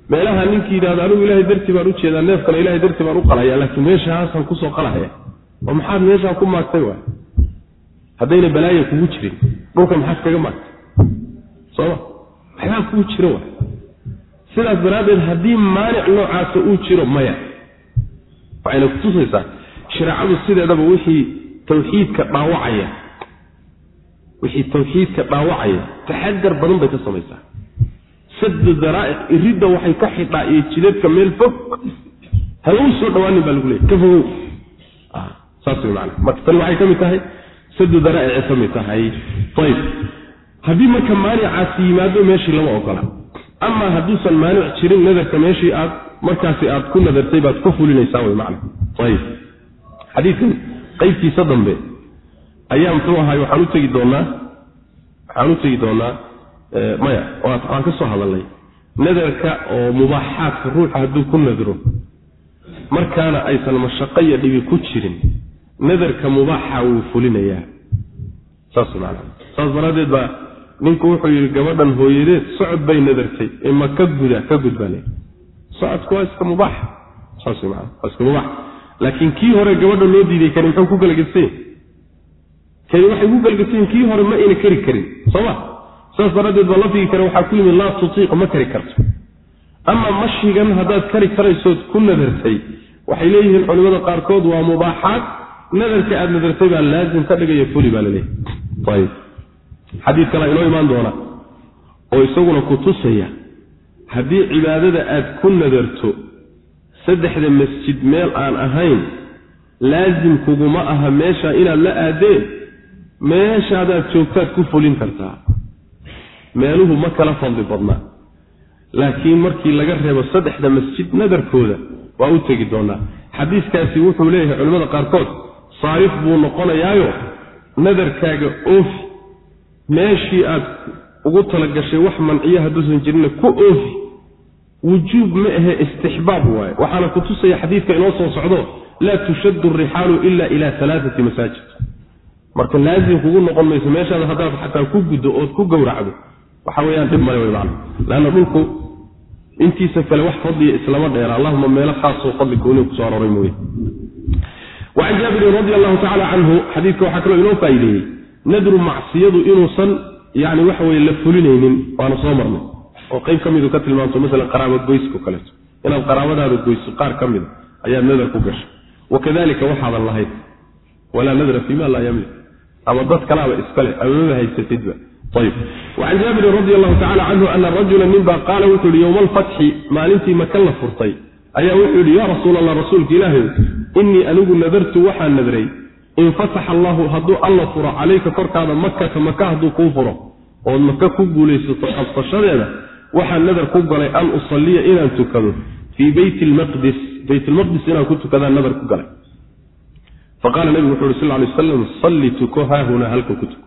Meelaha ninkii yidhahdo anigu ilahay dartii baan u jeedaa neefkana ilahay dartii baan u qalaya laakiin meeshaasaan ku soo qalahaya. Oo maxaad meeshaan ku maagtay waay haddayna balaaya kugu jirin dhulka maxaad kaga maagtay sooma waxbaa kugu jira waay. Sidaas daraaddeed haddii maanic noocaasa uu jiro maya. Waxayna kutusaysaa shareecadu sideedaba wixii tawxiidka dhaawacaya. Wixii tawxiidka dhaawacaya taxadar badan bay ka samaysaa. Sadu daraa'iq iridda waxay ka xidhaa iyo jidadka meel fog. Halagu soo dhawaanin baa lagu leeyay ka fogow. Saas way maana marka tani waxay ka mid tahay sadu daraa'ice ka tahay. Ayib haddii marka maanicaasi yimaado meeshii lama ogola. Amaa hadduusan maanic jirin nadarka meeshii aad markaasi aad ku nadartay baad ku fulinaysaa way macna. Ayib xadiidkan qaybtiisa dambe ayaa muxuu ahaay waxaan u tegi doonaa waxaan u tegi doonaa maya waxaan ka soo hadalnay. Nadarka oo mubaaxaadka ruuxa hadduu ku nadro markaana aysan mashaqo iyo dhibi ku jirin nadarka mubaaxa wuu fulinayaa. Saas maana saas daraaddeed baa ninku wuxuu yidhi gabadhan hooyadeed socod bay nadartay ima ka guda ka gud baa socodku waa iska mubaax saas maana waa iska mubaax laakiin kii hore gabadha loo diiday kani muxuu ku kala gedsanya kani waxay ku galgasayiin kii hore ma ayna kari karin. Sooma saas daraaddeed baa lafdigi kale waxaa ku yimid laa tutiiq ma kari karto. Ama mashigan haddaad kari karaysood ku nadartay. Waxay leeyihiin culimada qaarkood waa mubaaxaad nadarka aad nadartay baa laazim ka dhigaya fuli baa laleeyahy ayib. Xadiid kalea inoo imaan doona oo isaguna ku tusaya haddii cibaadada aad ku nadarto saddexda masjid meel aan ahayn laasim kuguma aha meesha inaad la aadeen meeshaadaad joogtaad ku fulin kartaa. Meeluhu ma kala fadli badnaa. Laakiin markii laga reebo saddexda masjid nadarkooda waa u tegi doonaa. Xadiiskaasi wuxuu leeyahay culimmada qaarkood saarif buu noqonayaayo nadarkaaga oofi. Meeshii aad ugu talagashay wax manciyo hadduusan jirina ku oofi. Wujuub ma ahe istixbaab waaye. Waxaana ku tusaya xadiidka inoo soo socdo laa tushaddu rixaalu ila ila alaaati masaajid. Marka laazim kugu noqon mayso meeshaada haddaad xataa ku guddo ood ku gowracdo waxa weyaan dhib male wey macana leanna dhulku intiisa kale wax fadliya islama dheera allahuma meelo khaasoo fadli gooni ku soo aroray mooye wacan jaabirin radi allahu tacala canhu xadiidka waxaa kaloo inoo faa'iideeyey nadru macsiyadu inuusan yani waxa weye la fulinaynin waana soo marnay oo qayb ka midu ka tilmaamto masalan qaraabo goysko kaleeto inaad qaraabadaada goyso qaar ka mida ayaad nadar ku gashay wakadalika waxaadan lahayd walaa nadra fima laa yamlik ama dad kalaaba iskale amamada haysatidba ayb wacan jaabirin radi allahu tacala canhu ana rajula ninbaa qaala wuxuu yihi yowma alfatxi maalintii maka la furtay ayaa wuxuu yidhi yaa rasuul allah rasuulka ilaahay innii anigu nadartu waxaan nadray. In fataxa allahu hadduu alla furo calayka korkaada makata maka hadduu kuu furo ood maka ku guulaysato qabsashadeeda waxaan nadar ku galay an usalliya inaan tukado fii beyti lmaqdis baytlmaqdis inaan ku tukadaan nadar ku galay. Faqaala nebigu wuxu uhi sal lay aslam salli tuko haahunaa halkan ku tuko.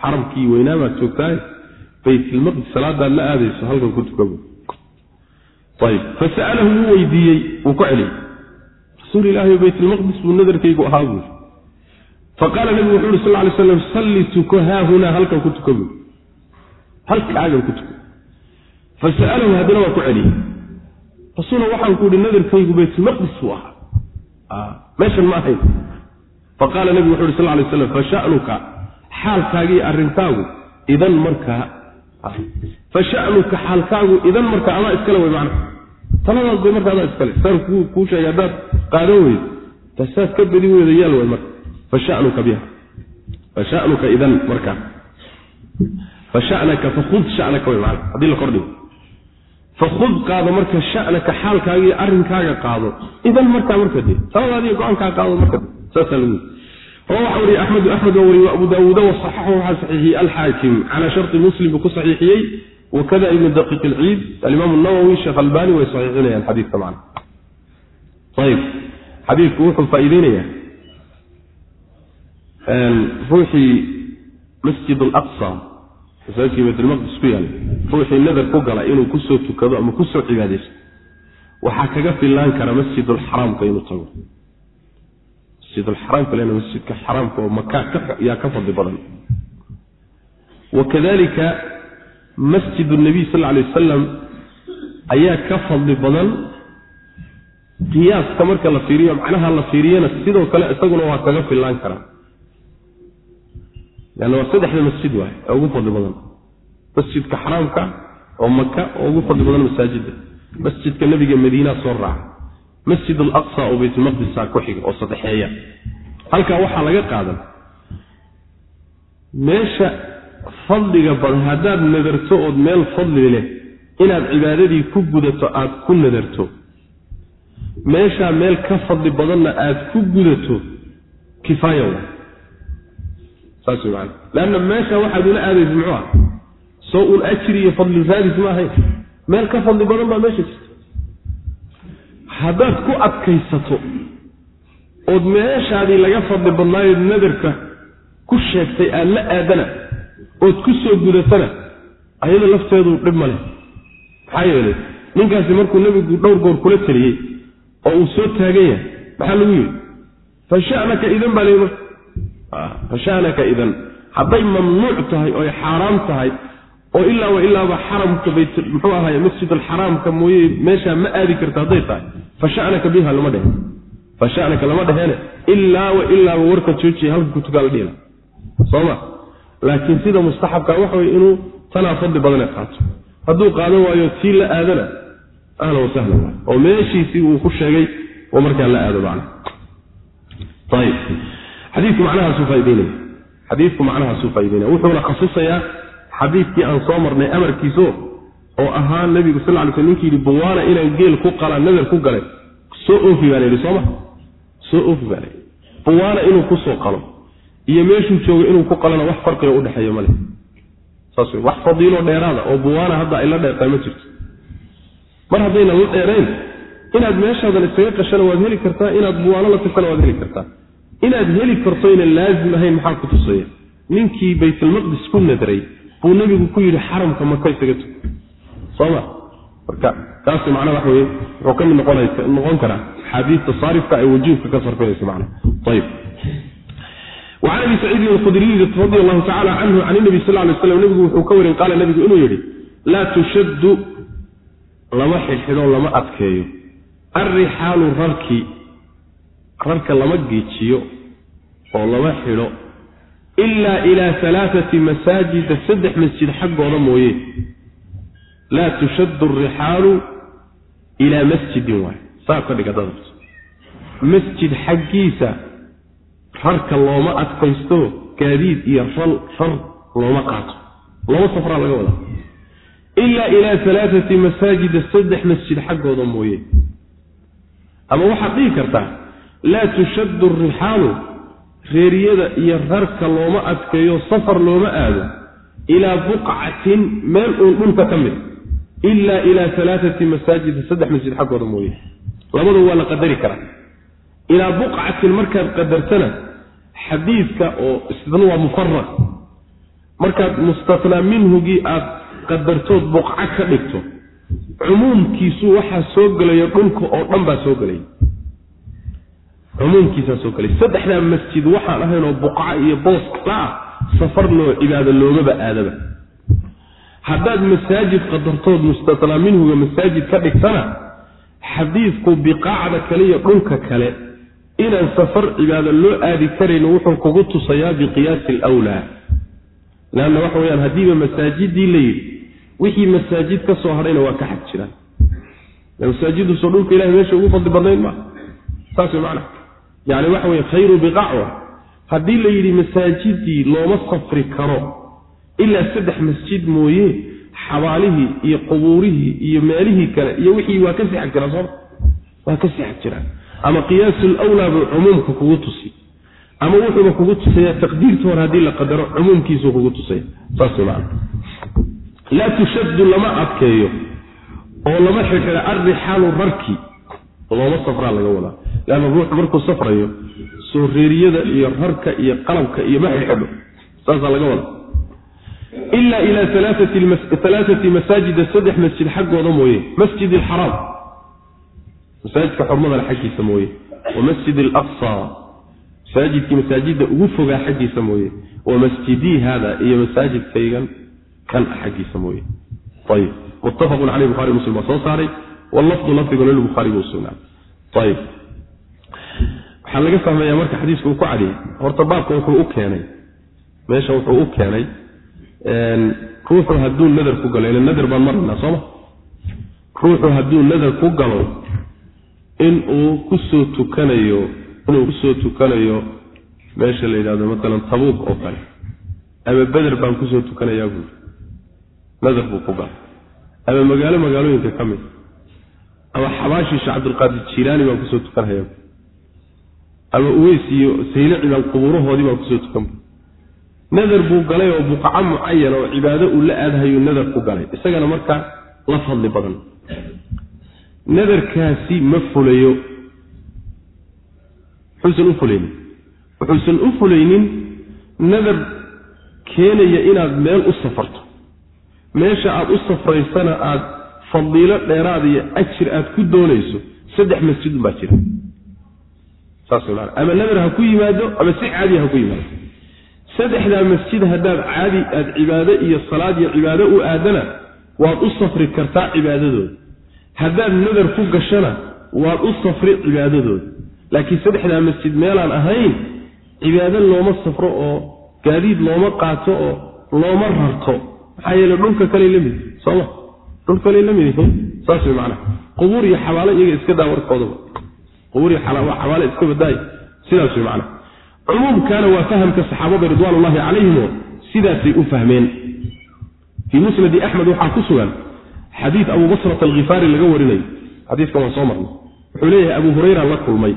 Xaramkii weynaa baad joogtahay baytlmaqdis salaadaad la aadayso halkan ku tuka ayb. Fasa'alahu wuu weydiiyey wuu ku celiyey. Rasuul ilaahi baytlmaqdis buu nadarkaygu ahaa buuri. Faqaala nebigu wuxu uhi sal lay slam salli tuko haahunaa halkan ku tuka buuri. Halkaagan ku tuko. Fasa'alahu haddana waa ku celiyey. Rasuula waxaan ku ihi nadarkaygu baytlmaqdis buu ahaa. Meeshan ma ahayn. Faqaala nebigu wuxu uhi sal lay slam fashanuka xaalkaagii arrintaagu idan markaa fashanuka xaalkaagu idan markaa adaa iskale way macna taladaas bay marka adaa iskale saan kuu sheegay haddaad qaadan weydo tasaad ka bedi weyda yaal way marka fashanuka biha fashanuka idan markaa fashanaka fakud shanaka way macna haddii la kordhigo fakud qaado marka shanaka xaalkaagii arrinkaaga qaado idan markaa marka dee taladaadiiyo go'aankaa qaado marka saasaa lagu waxa wariye axmedu axmed waa wariye abu daawuuda wasaxaxu waxaa saxiixiyey alxaakim calaa sharti muslim buu ku saxiixiyey wakada ibnu daqiiq ilciid alimaam nawowi sheekh albani way saxiixinayaan xadiidka macna ayib xadiidku wuxuu faa'iideynayaa. Ruuxii masjid alaqsa masaajidkii baytulmaqdis ku yaalla ruuxii nadar ku gala inuu ku soo tukado ama ku soo cibaadaysto. Waxaa kaga fillaan kara masjidulxaraamka inuu tago masjidulxaraamka lena masjidka xaraamka oo maka yaa ka fadli badan. Wakadalika masjid nabiy sal alay wasalam ayaa ka fadli badan qiyaaska marka la fiiriyo macnaha la fiiriyana sidoo kale isaguna waa kaga fillaan karaa leanna waa saddexda masjid waay ee ugu fadli badan. Masjidka xaraamka oo maka oo ugu fadli badan masaajidda. Masjidka nebiga madiinaa soo raaca masjid alaqsa oo baytulmaqdisa ku xiga oo saddexeeya. Halkaa waxaa laga qaadan. Meesha fadliga badan haddaad nadarto ood meel fadli leh inaad cibaadadii ku gudato aad ku nadarto. Meeshaa meel ka fadli badanna aad ku gudato kifaaya wa saas maana leanna meesha waxaad ula aadaysa muxuu ah? Soo un ajri iyo fadli raadis ma ahayn. Meel ka fadli badan baa meesha jirta haddaad ku adkaysato ood meeshaadii laga fadli badnaayood nadarka ku sheegtay aad la aadana ood ku soo gudatana ayada lafteedu dhib ma leh. Maxaa yeelay ninkaasi markuu nebigu dhowr goor kula teliyey oo uu soo taagan yahay maxaa lagu yidhi? Fashanaka idan baa layihi marka. Fashanaka idan. Hadday mamnuuc tahay oy xaaraam tahay oo ilaa wa ilaaba xaramka bayt muxuu ahaay masjid alxaraamka mooye meeshaa ma aadi karta hadday tahay fashanaka biha lama dheh fashanaka lama dheheene ilaa wa ilaaba warka joojiya halka kutukaa la dhihila soma laakiin sida mustaxabka waxa wey inuu tanaa fadli badane qaato. Hadduu qaadan waayo tii la aadana ahlan wasahlan waay oo meeshiisii uu ku sheegay oo markaa la aado ayib xadiidku macnahaasuu faa'ideynaya xadiidku macnahaasuu faa'ideynaya wuxuuna khasisayaa xadiidkii aan soo marnay amarkiiso oo ahaa nebigu sal ly sl ninkii yidhi buwaana inaan geel ku qalaan nadar ku galay soo oofi baa la yidhi sooma soo oofi baa la yidhi. Buwaana inuu ku soo qalo iyo meeshuu joogo inuu ku qalana wax farqiga udhexeeya male saas wey wax fadiiloo dheeraada oo buwaana hadda ay la dheertaa ma jirto. Mar haddaynan la dheerayn inaad meeshaadan isaga qashana waad heli kartaa inaad buwaano la tagtana waad heli kartaa. Inaad heli karto ynan laazim ahayn maxaa ku tusaya ninkii baytulmaqdis ku nadray buu nebigu ku yidhi xaramka maka isaga tug soma marka kaas macnaa waxa weye wuxuu ka mid noqon karaa axaadiista saarifka ee wujuubka ka sarfinaysa macna ayib وcan abi saciidin alkhudriyi radi allahu tacala canhu can nabi sal lay slam nebigu wuxuu ka warin qaala nebigu inuu yidhi laa tushaddu lama xidxidho lama adkeeyo. Alrixaalu rarki rarka lama geejiyo oo lama xidho ilaa ilaa alaaati masaajida saddex masjid xaggooda mooye laa tushaddu arixaalu ilaa masjidin waay. Saa ka dhiga dadabto masjid xaggiisa rarka looma adkaysto gaadiid iyo ral rar looma qaato. Laba safraa laga wadaa. Ilaa ilaa alaaati masaajida saddex masjid xaggooda mooye. Ama waxaad dhihi kartaa laa tushaddu arixaalu reeriyada iyo rarka looma adkeeyo safar looma aado ilaa buqcatin meel uun dhulka ka mid ilaa ilaa alaaati masaajida saddex masjid xaggooda mooye. Labada waa la qadari karaa. Ilaa buqcatin markaad qadartana xadiidka oo isna waa mufaraq markaad mustatnaa minhugii aad qadartood buqca ka dhigto cumuumkiisu waxaa soo gelaya dhulka oo dhan baa soo gelaya cumuumkiisaa soo gelay. Saddexdaa masjid waxaan ahayn oo buqca iyo boos kala ah safar loo cibaado loomaba aadaba haddaad masaajid qadartood mustatnaa minhuga masaajid ka dhigtana xadiidku biqaacda kale iyo dhulka kale inaan safar cibaado loo aadi karayno wuxuu kugu tusayaa biqiyaasi alwlaa leanna waxa weyaan haddiiba masaajidii la yidhi wixii masaajid ka soo hadhayna waa ka xag jiraan masaajiduso dhulka ilahay meesha ugu fadli badnayn maa saas macana yani waxa weye khayru biqaac haddii la yidhi masaajidii looma safri karo ilaa saddex masjid mooye xabaalihii iyo qubuurihii iyo meelihii kale iyo wixii waa ka sii xag jiraan sooma waa ka sii xag jiraan. Ama qiyaasu lwlaa buu cumuumka kugu tusi ama wuxuuba kugu tusaya taqdiirta hore haddii la qadaro cumuumkiisuu kugu tusaya saas way macana laa tushaddu lama adkeeyo oo lama xidxida arrixaalu rarki. Looma safraa laga wadaa. Leanna ruuxu markuu safrayo soo reeriyada iyo rarka iyo qalabka iyo ma xidxidho saasaa laga wadaa ila ila alaaati masaajida saddex masjid xaggooda mooye masjid alxaraam masaajidka xurmadale xaggiisa mooye wa masjid alaqsa masaajidkii masaajidda ugu fogaa xaggiisa mooye wa masjidii haada iyo masaajidkaygan kan xaggiisa mooye ayib muttafaqun caleyh buhari muslim baa soo saaray wallafdu lafdiguna lilbukhaari buu sugnaa ayib waxaa laga fahmayaa marka xadiisku uu ku cadiyey horta baabka wuxuu u keenay meesha wuxuu u keenay ruuxu hadduu nadar ku galo ila nadar baan maraynaa sooma ruuxu hadduu nadar ku galo inuu ku soo tukanayo inuu ku soo tukanayo meesha la yidhahdo maalan tabuuk oo kale. Ama beder baan ku soo tukanayaa buuri nadar buu ku galo. Ama magaalo magaalooyinka ka mid. Ama xabaashii sheekh cabdilqaadir jiilaani baan ku soo tukanhayaa ama uweys iyo saylici baan qubuurahoodii baan ku soo tukan nadar buu galay oo buqaco mucayan oo cibaado uu la aadahayuu nadar ku galay. Isagana markaa la fadli badan. Nadarkaasi ma fulayo wuxuusan u fulaynin. Wuxuusan u fulaynin nadar keenaya inaad meel u safarto. Meesha aad u safraysana aad fadiilo dheeraad iyo ajir aad ku doonayso saddex masjidun baa jira. Saas man ama nadar ha ku yimaado ama si caadiya ha ku yimaado saddexdaa masjid haddaad caadi aad cibaado iyo salaad iyo cibaado u aadana waad u safri kartaa cibaadadooda. Haddaad nadar ku gashana waad u safri cibaadadooda. Laakiin saddexdaa masjid meelaan ahayn cibaado looma safro oo gaadiid looma qaato oo looma rarto. Maxaa yeele dhulka kale la mid soma dhul kale la mid saas way macnaha. Qubuur iyo xabaalo iyaga iska daa warkoodaba qubuur iyo xabaalo iska badaaya sidaas way macnaha cumuumkaana waa fahamka saxaabada ridwaanullahi calayhimo sidaasay u fahmeen. Fii musnadi axmed waxaa ku sugan xadiid abu basrat alkhifaari laga warinayo xadiiskan waan soo marnay. Wuxuu leeyahay abu hurayra la kulmay.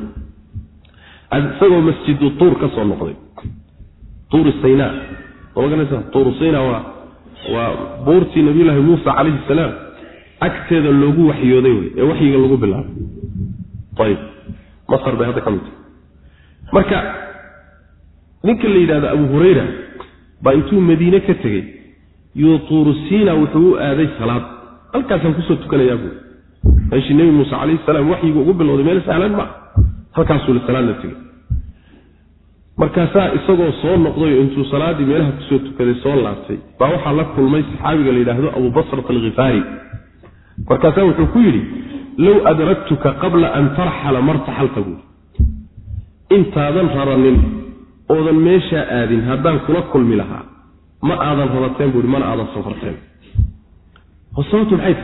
Isagoo masjidu tuur ka soo noqday. Tuur sayna. Maganaysa tuur sayna waa waa buurtii nabiyullaahi muusa calayhi salaam agteeda loogu waxyooday wey ee waxyiga lagu bilaabay. Ayib. Masar bay hadda ka mid tahay. Marka ninka la yidhahdo abu hurayra baa intuu madiine ka tegey yuu tuurusiina wuxuu u aaday salaad. Halkaasaan ku soo tukanayaa buuri meeshii nebi muuse calayhi salaam waxyigu ugu bilowday meel sahlan ma. Halkaasuu salaadla tegey. Markaasaa isagoo soo noqday intuu salaaddii meelaha ku soo tukaday soo laabtay baa waxaa la kulmay saxaabiga la yidhaahdo abu basrat alkhifaari markaasaa wuxuu ku yidhi low adraktuka qabla an tarxala martaxalta buuri intaadan raranin oodan meeshaa aadin haddaan kula kulmi lahaa. Ma aadan rarateen buui mana aadan safarteen sababtu maxay tahay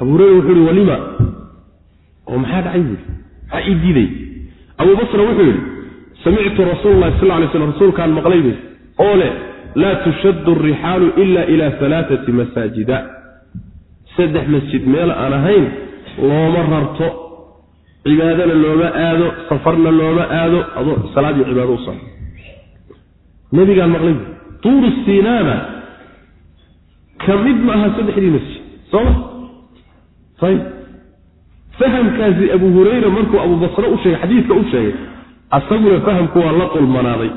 abu hureyra wuxuu yihi walima? Oo maxaa dhacay? buui maxaa ii diiday. Basra wuxuu yidhi samictu rasuul lahi sal lay slam rasuulkaan maqlay buui oo leh laa tushaddu arixaalu ila ila alaaati masaajida. Saddex masjid meel aan ahayn looma rarto. Cibaadana looma aado safarna looma aado adoo salaad iyo cibaado u socdo nabigaan maqlay tuuru sinaana ka mid ma aha saddexdii masjid sooma ayib fahamkaasi abu hurayra markuu abu basre u sheegay xadiidka u sheegay asaguna fahamku waa la qulmanaaday.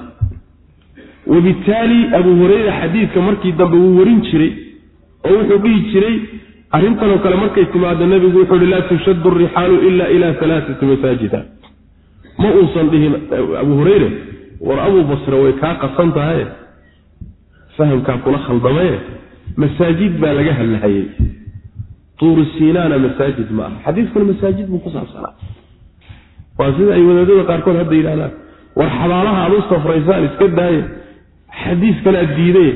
Wabittaali abu hurayra xadiidka markii dambe wuu warin jiray oo wuxuu dhihi jiray arrintanoo kale markay timaado nebigu wuxuu hi laa tushaddu arixaalu ila ila alaaati masaajida. Ma uusan dhihin abu hurayre war abuu basre way kaa qasan tahaye fahamkaa kula khaldamaye masaajid baa laga hadlahayey tuuru siinaana masaajid ma aha. Xadiiskuna masaajid buu ku saabsanaa. Waa sida ay wadaadada qaarkood hadda yidhahdaan war xabaalaha aad u safraysaan iska daaye. Xadiiskanaa diidaye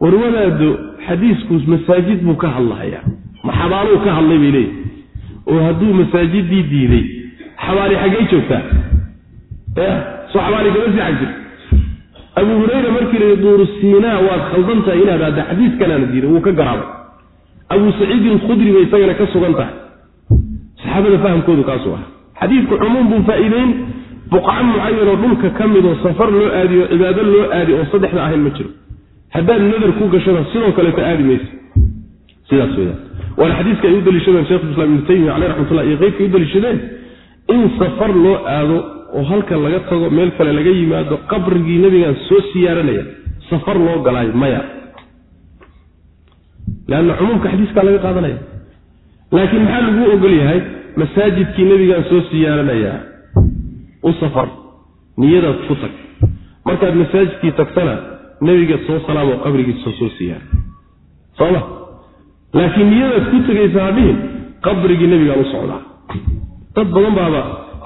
war wadaado xadiisku masaajid buu ka hadlahayaa. Ma xabaaluu ka hadlay bay leeyihi oo hadduu masaajidii diiday xabaali xaggay joogtaa kama sii xag jirto abu hurayra markii la duuru siinaa waad khaldan tahay inaad hadda xadiiskanaana diiday wuu ka garaabay. Abu saciidin khudri bay isagana ka sugan tahay. Saxaabada fahamkoodu kaasuu aha xadiidku cumuum buu faa'iideyn buqca mucayanoo dhulka ka midoo safar loo aadiyo cibaado loo aadi oo saddexda ahayn ma jiro. Haddaad nadar ku gashada sidoo kaleeta aadi maysa sidaas weyaan waana xadiiska ay u daliishadeen shekhulislaam ibnu taymiya caleyh raxmatullah iyo keyrka ay u daliishadeen in safar loo aado oo halkan laga tago meel kale laga yimaado qabrigii nebigaan soo siyaaranaya safar loo galaayo maya. Leanna cumuumka xadiiskaa laga qaadanaya. Laakiin maxaa laguu ogol yahay? Masaajidkii nebigaan soo siyaaranayaa u safar niyadaad ku tag. Markaad masaajidkii tagtana nebiga soo salaamoo qabrigiisa soo siyaara. Sooma laakiin niyadaad ku tegaysa hadhihin qabrigii nebigaan u socdaa. Dad badan baaba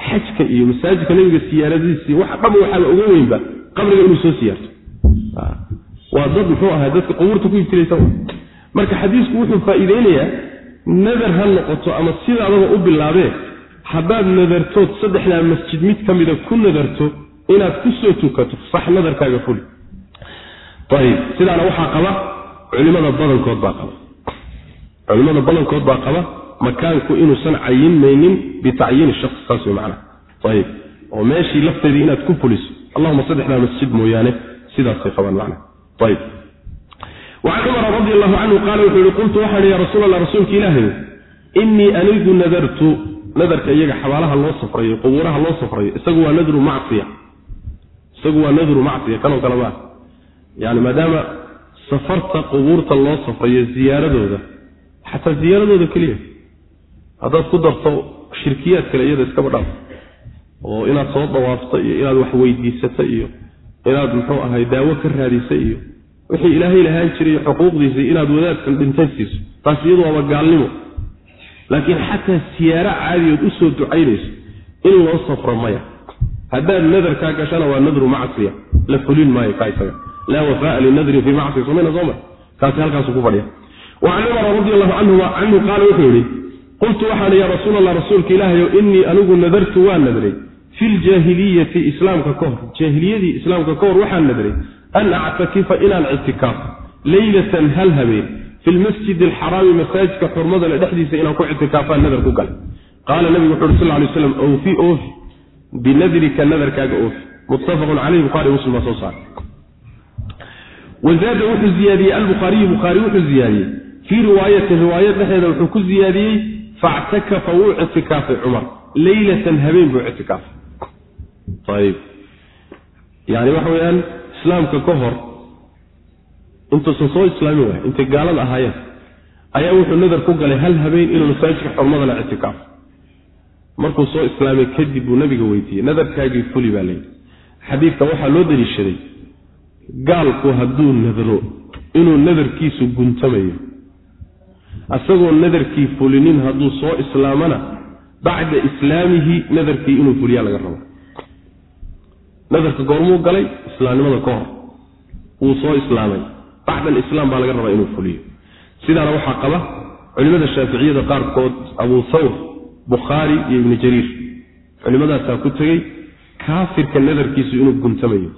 xajka iyo masaajidka nebiga siyaaradiisii wax dhaba waxaaba uga weynba qabriga inuu soo siyaarto. Waa dad muxuu ahay dadka qubuurta ku ibtiraysa marka xadiisku wuxuu faa'iideynayaa nadar ha noqoto ama sidaadaba u bilaabee haddaad nadartood saddexdaa masjid mid ka mida ku nadarto inaad ku soo tukato sax nadarkaaga fuli. Ayib sidaana waxaa qaba culimada badankood baa qaba. Culimada badankood baa qaba makaanku inuusan cayinmaynin bitacyiini shaqs saas wey macana ayib. Oo meeshii lafteedii inaad ku fuliso allahuma saddexdaa masjid mooyaane sidaasay qabaan macna ayib. Wacan cumara radi allahu canhu qaala wuxuu yihi qultu waxaan ya rasuul allah rasuulka ilaahay innii anigu nadartu. Nadarka iyaga xabaalaha loo safrayo qubuuraha loo safrayo isagu waa nadru macsiya. Isagu waa nadru macsiya kanoo kale maa yani maadaama safarta qubuurta loo safrayo ziyaaradooda xataa ziyaaradooda keliya haddaad ku darto shirkiyaad kale iyada iskaba dhaaf. Oo inaad soo dawaafto iyo inaad wax weydiisato iyo inaad muxuu ahay daawo ka raadisa iyo wixii ilaahay lahaan jiray xuquuqdiisii inaad wadaadkan dhintay siiso. Taas iyadu waaba gaalnimo. Laakiin xataa siyaaro caadiyood u soo ducaynayso in loo safro maya. Haddaad nadarkaa gashana waa nadru macsiya. La fulin maayo kaa isaga. Laa wafaaa linadrin fii macsiya. Somayna sooma kaasi halkaasu ku fadhiya. Wacan cumara radi allahu canhu canhu qaala wuxuu yihi qultu waxaan ya rasuul allah rasuulka ilaahayo innii anigu nadartu waa nadray. Fi ljaahiliyati islaamka ka hor jaahiliyadii islaamka ka hor waxaan nadray an actakifa inaan ictikaafo leylatan hal habeen fi lmasjidi alxaraami masaajidka xurmadale dhexdiisa inaan ku ictikaafaan nadar ku galay. Qaala nabigu wuxu uri sal lay slam awfi oofi binadrika nadarkaaga oofi muttafaqun caleyh buhari muslim baa soo saaray. Wazaada wuxuu ziyaadiyey albukhaariyu bukhaari wuxuu ziyaadiyey. Fii riwaayatin riwaayad dhexeeda wuxuu ku ziyaadiyey factakafa wuu ictikaafay cumar leylatan habeen buu ictikaafay ayib yani waxa weyaan islaamka ka hor intuusan soo islaamin waay intay gaalada ahaayeen ayaa wuxuu nadar ku galay hal habeen inuu masaajidka xurmadana ictikaafo markuu soo islaamay kadib buu nabiga weydiiyey nadarkaagii fuli baa layidhi xadiidka waxaa loo daliishaday gaalku hadduu nadro inuu nadarkiisu guntamayo isagoo nadarkii fulinin hadduu soo islaamana bacda islaamihi nadarkii inuu fuliyaa laga rabo. Nadarka goormuu galay islaamnimada ka hor wuu soo islaamay. Bacda alislaam baa laga rabaa inuu fuliyo. Sidaana waxaa qaba culimada shaaficiyada qaarkood abuu thawr bukhaari iyo ibnu jariir. Culimadaasaa ku tegey kaafirka nadarkiisu inuu guntamayo.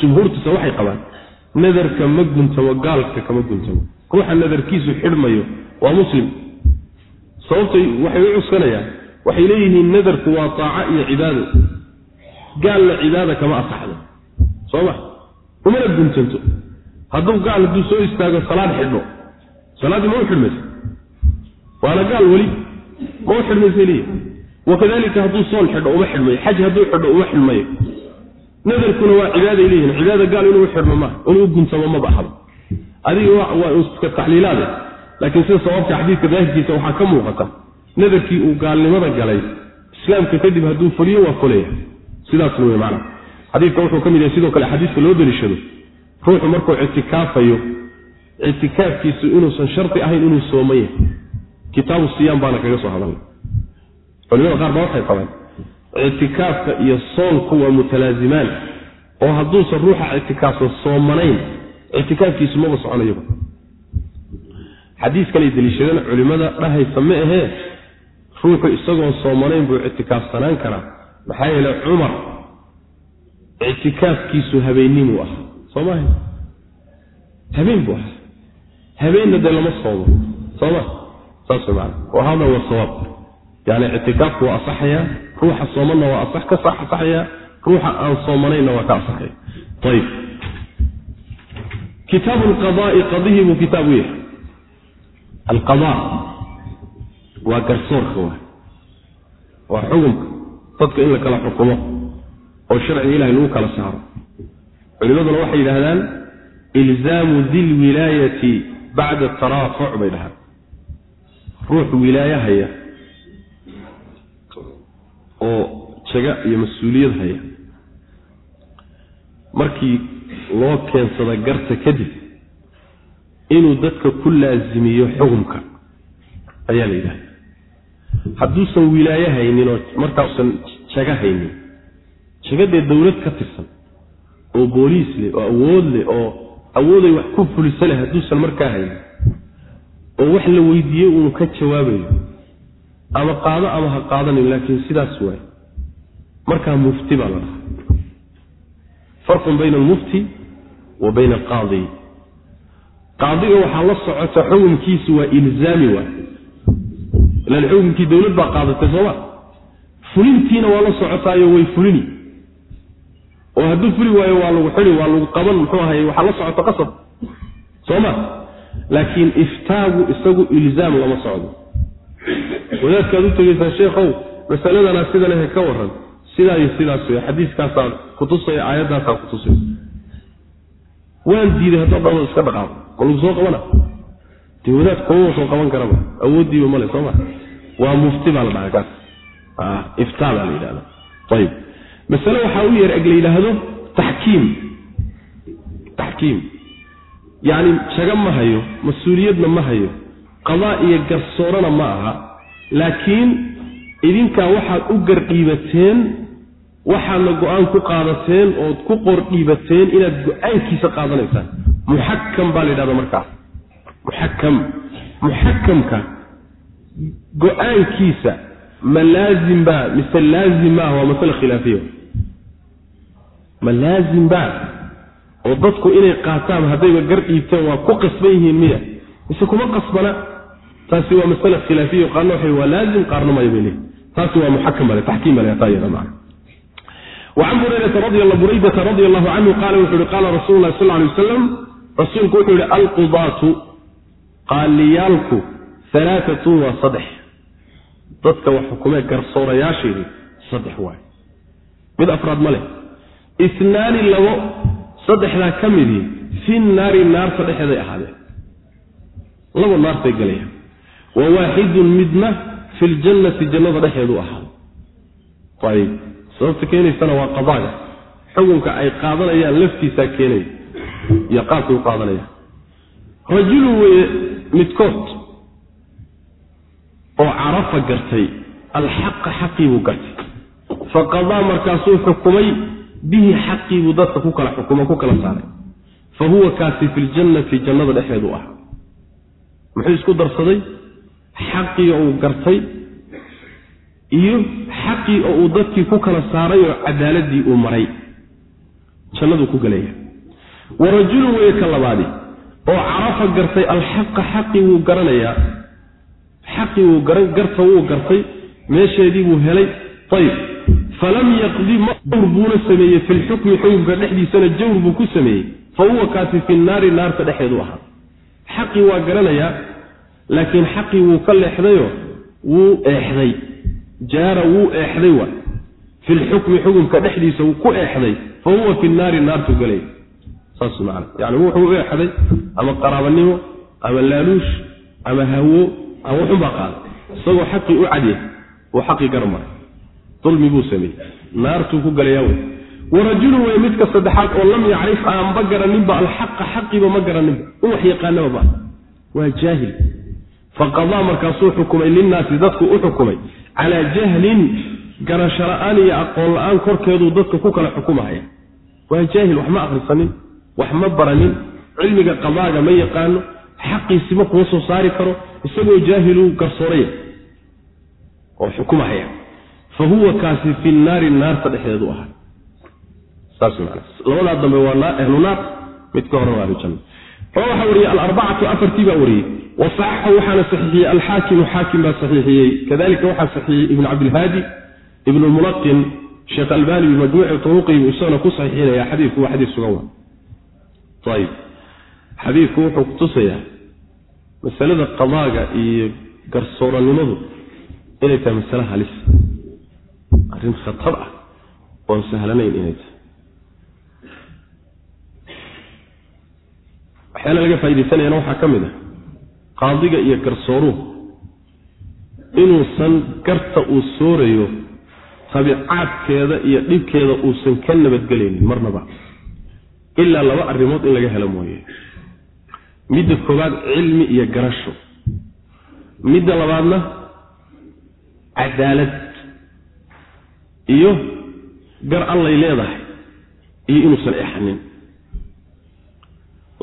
Jumhuurtuse waxay qabaan nadarka ma guntamo gaalka kama guntamo ruuxa nadarkiisu xidhmayo waa muslim. Sababtay waxay u cuskanayaan waxay leeyihiin nadarku waa taaca iyo cibaado. Gaalna cibaada kama asaxdo. Soo ma? Umana guntanto. Hadduu gaal hadduu soo istaago salaad xidho salaaddii ma u xidhmaysa waana gaal weli. Ma u xidhmaysa leeyihi wakadalika hadduu soon xidho uma xidhmayo. Xaj hadduu xidho uma xidhmayo. Nadarkuna waa cibaaday leeyihiin cibaada gaal inuu xidhmo maaha inuu guntamo maba ahaba adiga waa iska taxliilaade laakiin sida sababta xadiidka daahirkiisa waxaa ka muuqata nadarkii uu gaalnimada galay islaamka kadib hadduu fuliyo waa fulaya sidaasna wey macna xadiidka wuxuu ka mid yahay sidoo kale xadiidka loo daliishado ruuxu markuu ictikaafayo ictikaafkiisu inuusan shardi ahayn inuu sooman yahay kitaabu siyaam baana kaga soo hadalnay. Culimada qaar baa waxay qabaan ictikaafka iyo soonku waa mutalaazimaan oo hadduusan ruuxa ictikaafsan soomanayn ictikaafkiisu maba soconayaba xadiiskanay deliishadeen culimmada dhahaysa ma ahee ruuxu isagoon soomanayn buu ictikaafsanaan karaa. Maxaa yeele cumar ictikaafkiisu habeenimuu ahaa. Soo maaha habeen buu ahaa. Habeenna dee lama soomo sooma saas way maana wa hada sawaab. Yani ictikaafku waa asaxayaa ruuxa soomanna waa ka asaxayaa ruuxa aan soomanayna waa ka asaxaya. Ayib kitaabu lqadaai qadihii buu kitaab u yahay alqada waa garsoorka waay. waa xukumka dadka in la kala xukumo oo sharciga ilahay lagu kala saaro. culimaduna waxay yidhaahdaan ilzaamu dilwilaayati bacda taraafuc bay dhahaan ruux wilaaye haya oo jaga iyo mas'uuliyad haya. Markii loo keensada garta kadib inuu dadka ku laasimiyo xukumka. Ayaa la yidhahda hadduusan wilaaye haynin oo markausan jaga haynin jagadee dowlad ka tirsan oo booliis leh oo awood leh oo awooday wax ku fulisa leh hadduusan markaa haynin oo wax la weydiiyey uunu ka jawaabayo ama qaado ama ha qaadanin laakiin sidaas waay. Markaa mufti baa la dhaha farqun bayna almufti wa bayna alqaadi. Qaadiga waxaa la socota xukunkiisu waa ilzaami waay ilaan xukunkii dowlad baa qaadatay sooma fulintiina waa la socotaayo way fulini. Oo hadduu fuli waayo waa lagu xidi waa lagu qaban muxuu ahay waxaa la socoto qasab. Sooma laakiin iftaagu isagu ilzaam lama socdo. Wadaadkaad u tegaysaa sheekhow masaladana sida lehe ka waran sidaa iyo sidaas wey xadiiskaasaa kutusaya aayaddaasaa kutusaya waan diiday haddoo dhado iska dhaqaaqo. Ma lagu soo qabana? Dee wadaad kuma soo qaban karaba. Awooddiiba male soo ma? Waa mufti baa la dhahaa kaas. Iftaa baa la yidhahda ayib masale waxaa u yeer eg la yidhaahdo taxkiim. Taxkiim. Yacni jaga ma hayo mas'uuliyadna ma hayo qadaa iyo garsoorana ma aha laakiin idinkaa waxaad u gardhiibateen waxaadna go'aan ku qaadateen ood ku qordhiibateen inaad go'aankiisa qaadanaysaan. Muxakam baa la yidhahda markaa muxakam muxakamka go'aankiisa ma laazim baa mise laazim maaha waa masale khilaafiya ma laazim baa oo dadku inay qaataan haddayba gar dhiibteen waa ku qasban yihiin miya. Mise kuma qasbana? Taasi waa masale khilaafiya qaarna waxay waa laazim qaarna maya bay leeyihiin taasi waa muxakam bale taxkiim bale taa iyada macna wacan buraydata radi allahu canhu qaala wuxuu yihi qaala rasuulu lahi sal ly wasalam rasuulku wuxuu yihi alqudaatu qaaliyaalku alaaatun waa saddex. Dadka wax xukumee garsoorayaasheedii saddex waay. Mid afraad ma leh. Isnaani labo saddexdaa ka midii fi naari naarta dhexeeday ahaadeen. Labo naartay galayaan. Wa waaxidun midna fi ljannati jannada dhexeedu ahaaday sababta keenaysana waa qadaaga xukunka ay qaadanayaan laftiisaa keenaya iyo qaabkay u qaadanayaan rajulu weye midkood oo carafa gartay alxaqa xaqii buu gartay faqadaa markaasuu xukumay bihi xaqii buu dadka ku kala xukumo ku kala saaray. Fa huwa kaasi fi ljannati jannada dhexeedu ah. Muxuu isku darsaday? Xaqii uu gartay iyo xaqii oo uu dadkii ku kala saaray oo cadaaladii uu maray. Jannaduu ku gelaya wa rajulun weye ka labaadi oo carafa gartay alxaqa xaqii wuu garanayaa. Xaqii wuu garta wuu gartay meesheedii buu helay. Ayib falam yaqdi jawr buuna sameeyey fi lxukmi dhexdiisana jawr buu ku sameeyey. Fa huwa kaasi fi naari naarta dhexeedu ahaa. Xaqii waa garanayaa laakiin xaqii wuu ka leexdayo wuu eexday jaara wuu eexday wa? Fi lxukmi xukunka dhexdiisa wuu ku eexday fa huwa fi naari naartu galay. Saas man yani wuxuu u eexday ama qaraabanimo ama laaluush ama hawo ama wuxunbaa qaaday. Isagoo xaqii u cadya uu xaqii garmaray dulmi buu sameeyey. Naartuu ku galayaa wey. Warajulu wey midka saddexaad oo lam yacrif aanba garaninba alxaqa xaqiiba ma garaninba in wax yaqaanaba ma waa jaahil. Faqadaa markaasuu xukumay linnaasi dadku u xukumay calaa jahlin garasho la'aan iyo aqoon la'aan korkeeduu dadka ku kala xukumahaya. Waa jaahil wax ma akhrisanin wax ma baranin cilmiga qadaaga ma yaqaano xaqiisi ma kuma soo saari karo isagoo jaahiluu garsooraya oo xukumahaya. Fa huwa kaasi fi naari naarta dhexdeedu ahaa. Saas man labadaa dambe waa ahlu naar midka horena waa ahlujanna waxa wariyey alarbacatu afartii baa wariyey. Wasaxaxu waxaana saxiixiyey alxaakimu xaakim baa saxiixiyey. Kadalika waxaa saxiixiyey ibnu cabdilhaadi ibnu mulaqin sheekh albani bimajmuuci turuqi buu isagana ku saxiixinaya xadiidku waa xadiis sugan wa ayib xadiidku wuxuu kutusayaa masalada qadaaga iyo garsooranimadu inay tahay masale halis. Arrin khatar ah oon sahlanayn inay tahay waxyaala laga faaidaysanayana waxaa ka mid ah qaadiga iyo garsooruhu. Inuusan garta uu soorayo tabicaadkeeda iyo dhibkeeda uusan ka nabadgelaynin marnaba. Ilaa laba arrimood in laga helo mooye. Midda koowaad cilmi iyo garasho. Midda labaadna cadaalad. Iyo gar allay leedahay iyo inuusan exanin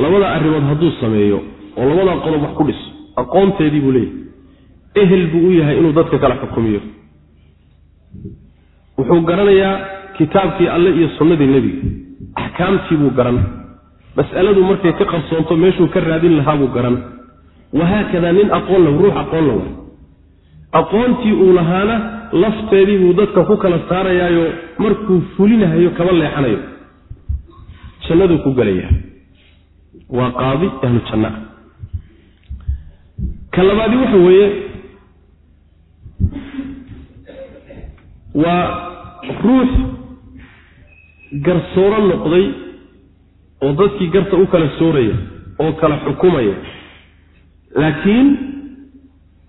labada arrimood hadduu sameeyo oo labadaa qodob wax ku dhiso aqoonteedii buu leeyahay. Ehel buu u yahay inuu dadka kala xukumiyo. Wuxuu garanayaa kitaabkii alle iyo sunnadii nebiga. Axkaamtii buu garan mas'aladu markay ka qarsoonto meeshuu ka raadin lahaa buu garan wahaakadaa nin aqoon la ruux aqoon la way aqoontii uu lahaana lafteedii buu dadka ku kala saarayaayo markuu fulinahayo kaba leexanayo. Jannaduu ku gelayaa waa qaadi ahlu janna. Ka labaadi waxa weeye waa ruux garsooro noqday oo dadkii garta u kala sooraya oo kala xukumaya. Laakiin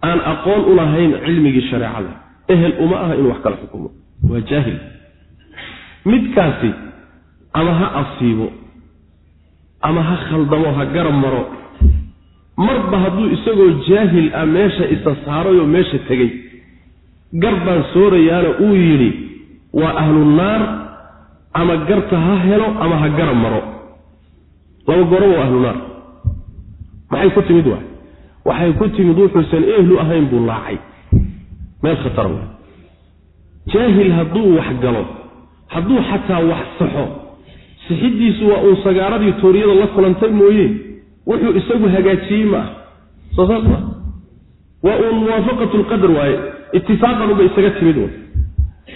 aan aqoon u lahayn cilmigii shareecada. Ehel uma aha inuu wax kala xukumo. Waa jaahil. Midkaasi ama ha asiibo ama ha khaldamo ha garab maro. Marba hadduu isagoo jaahil ah meesha isa saarayoo meesha tegey. Gar baan soorayaana uu yidhi waa ahlu naar ama garta ha helo ama ha gara maro. Laba goroba waa ahlu naar. Maxay ku timid waay? Waxay ku timid wuxuusan ehlu ahayn buu laacay. Meel khatar wa jaahil hadduu wax galo hadduu xataa wax saxo sixidiisu waa uun sagaaradii tooriyada la kulantay mooye. Wuxuu isagu hagaajiyey ma ah soo saas ma? Waa uun muwaafaqatu lqadar waaye. Itifaaqan uba isaga timid w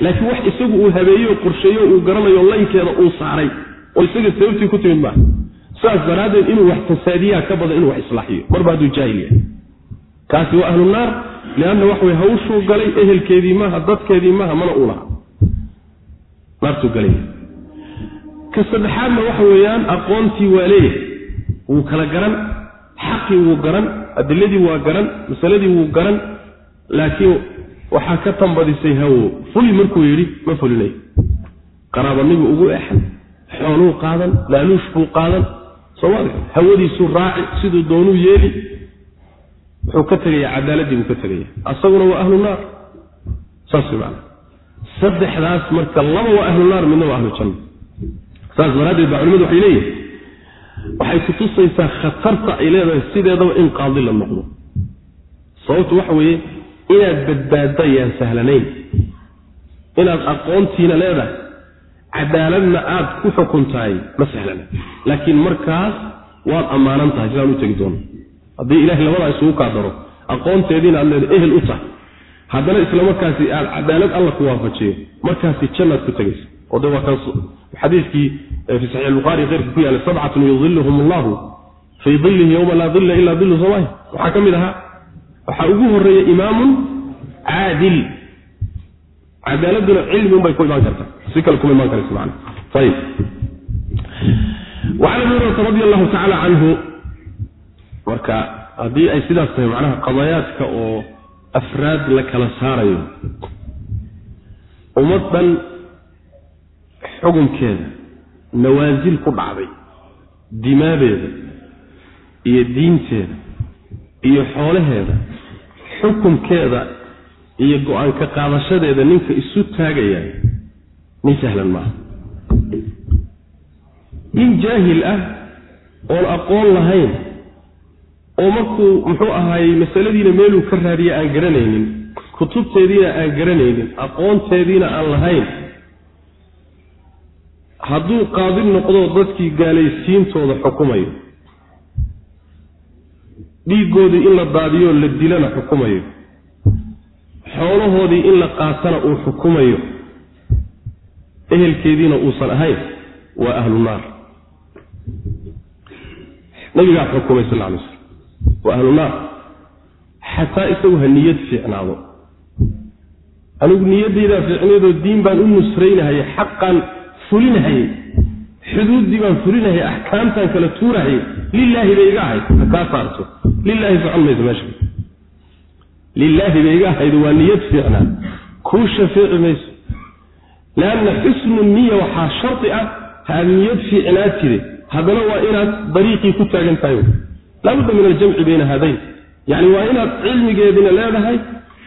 laakiin wax isagu uu habeeyo qorsheeyo uu garanayo laynkeeda uu saaray. Oo isaga sababtii ku timid maaha saas daraaddeed inuu wax fasaadiyaa ka badan inuu wax islaaxiyo. Marba hadduu jaahil yahay. Kaasi waa ahlu naar lianna wax way hawshuu galay ehelkeedii maaha dadkeedii maaha mana uu laha naartuu galay ka saddexaadna waxa weeyaan aqoontii waa leeyahay. Wuu kala garan xaqii wuu garan adiladii waa garan masaladii wuu garan laakiin waxaa ka tambadisay hawo. Fuli markuu yidhi ma fulinayo qaraabanibuu ugu exan xooluu qaadan laaluush buu qaadan. Sooma hawadiisuu raaci siduu doonuu yeeli. Wuxuu ka tegaya cadaaladii buu ka tegaya. Asaguna waa ahlu naar. Saas maana saddexdaas marka laba waa ahlu naar midna waa ahlu janna saas daraaddeed baa culimadu waxay leeyihiin waxay kutusaysaa khatarta ay leedahay sideedaba in qaadi la noqdo. Sababtu waxa weeye inaad badbaadda yaan sahlanayn. Inaad aqoontiina leedahay cadaaladna aad ku xukuntahay ma sahlana. Laakiin markaas waad ammaanan tahay sidaan u tegi doono. Haddii ilahay labadaa isugu kaa daro aqoonteediina aad leeda ehel u tahay. Haddana islamarkaasi aad cadaalad alla ku waafajiyo markaasi jannaad ku tegaysa xadiiskii fi saxiix albuhaari keyrka ku yaallay sabcatun yudiluhum allahu fii dilihi yowma laa dilla ila dilu samaahi waxaa ka mid ahaa waxaa ugu horreeya imaamun caadil. Cadaaladuna cilmi unbay ku imaan kartaa. Si kale kuma imaan karaysa man ayib wacan abi hurarata radi allahu tacaala canhu marka haddii ay sidaas tahay macnaha qadayaadka oo afraad la kala saarayo ummad dhan xukunkeeda nawaasil ku dhacday dimaadeeda iyo diinteeda iyo xoolaheeda xukunkeeda iyo go'aanka qaadashadeeda ninka isu taagaya nin sahlan maaha. Nin jaahil ah oon aqoon lahayn oo markuu muxuu ahaayey masaladiina meeluu ka raadiya aan garanaynin kutubteediina aan garanaynin aqoonteediina aan lahayn hadduu qaadi noqdo dadkii gaalaysiintooda xukumayo dhiiggoodii in la daadiyo la dilana xukumayo xoolahoodii in la qaatana uu xukumayo ehelkeediina uusan ahayn waa ahlu naar. Nabigaa xukumay sal alay slam waa ahlu naar. Xataa isagu ha niyad fiicnaado. Anigu niyaddaydaa fiicneedoo diin baan u nusraynahayay xaqaan fulinahayey xuduuddii baan fulinahayay axkaamtaan kala tuurahayay lilaahi bay iga ahayd. Ha kaa saarto. Lilaahi socon mayso meesha. Lilaahi bay iga ahayd waa niyad fiicnaa kuu shafeeci mayso. Leanna xusnu niya waxaa shardi ah haad niyad fiicnaa tide haddana waa inaad dariiqii ku taagan tahay. Laabudda min aljamci bayna haadayn yani waa inaad cilmigeedina leedahay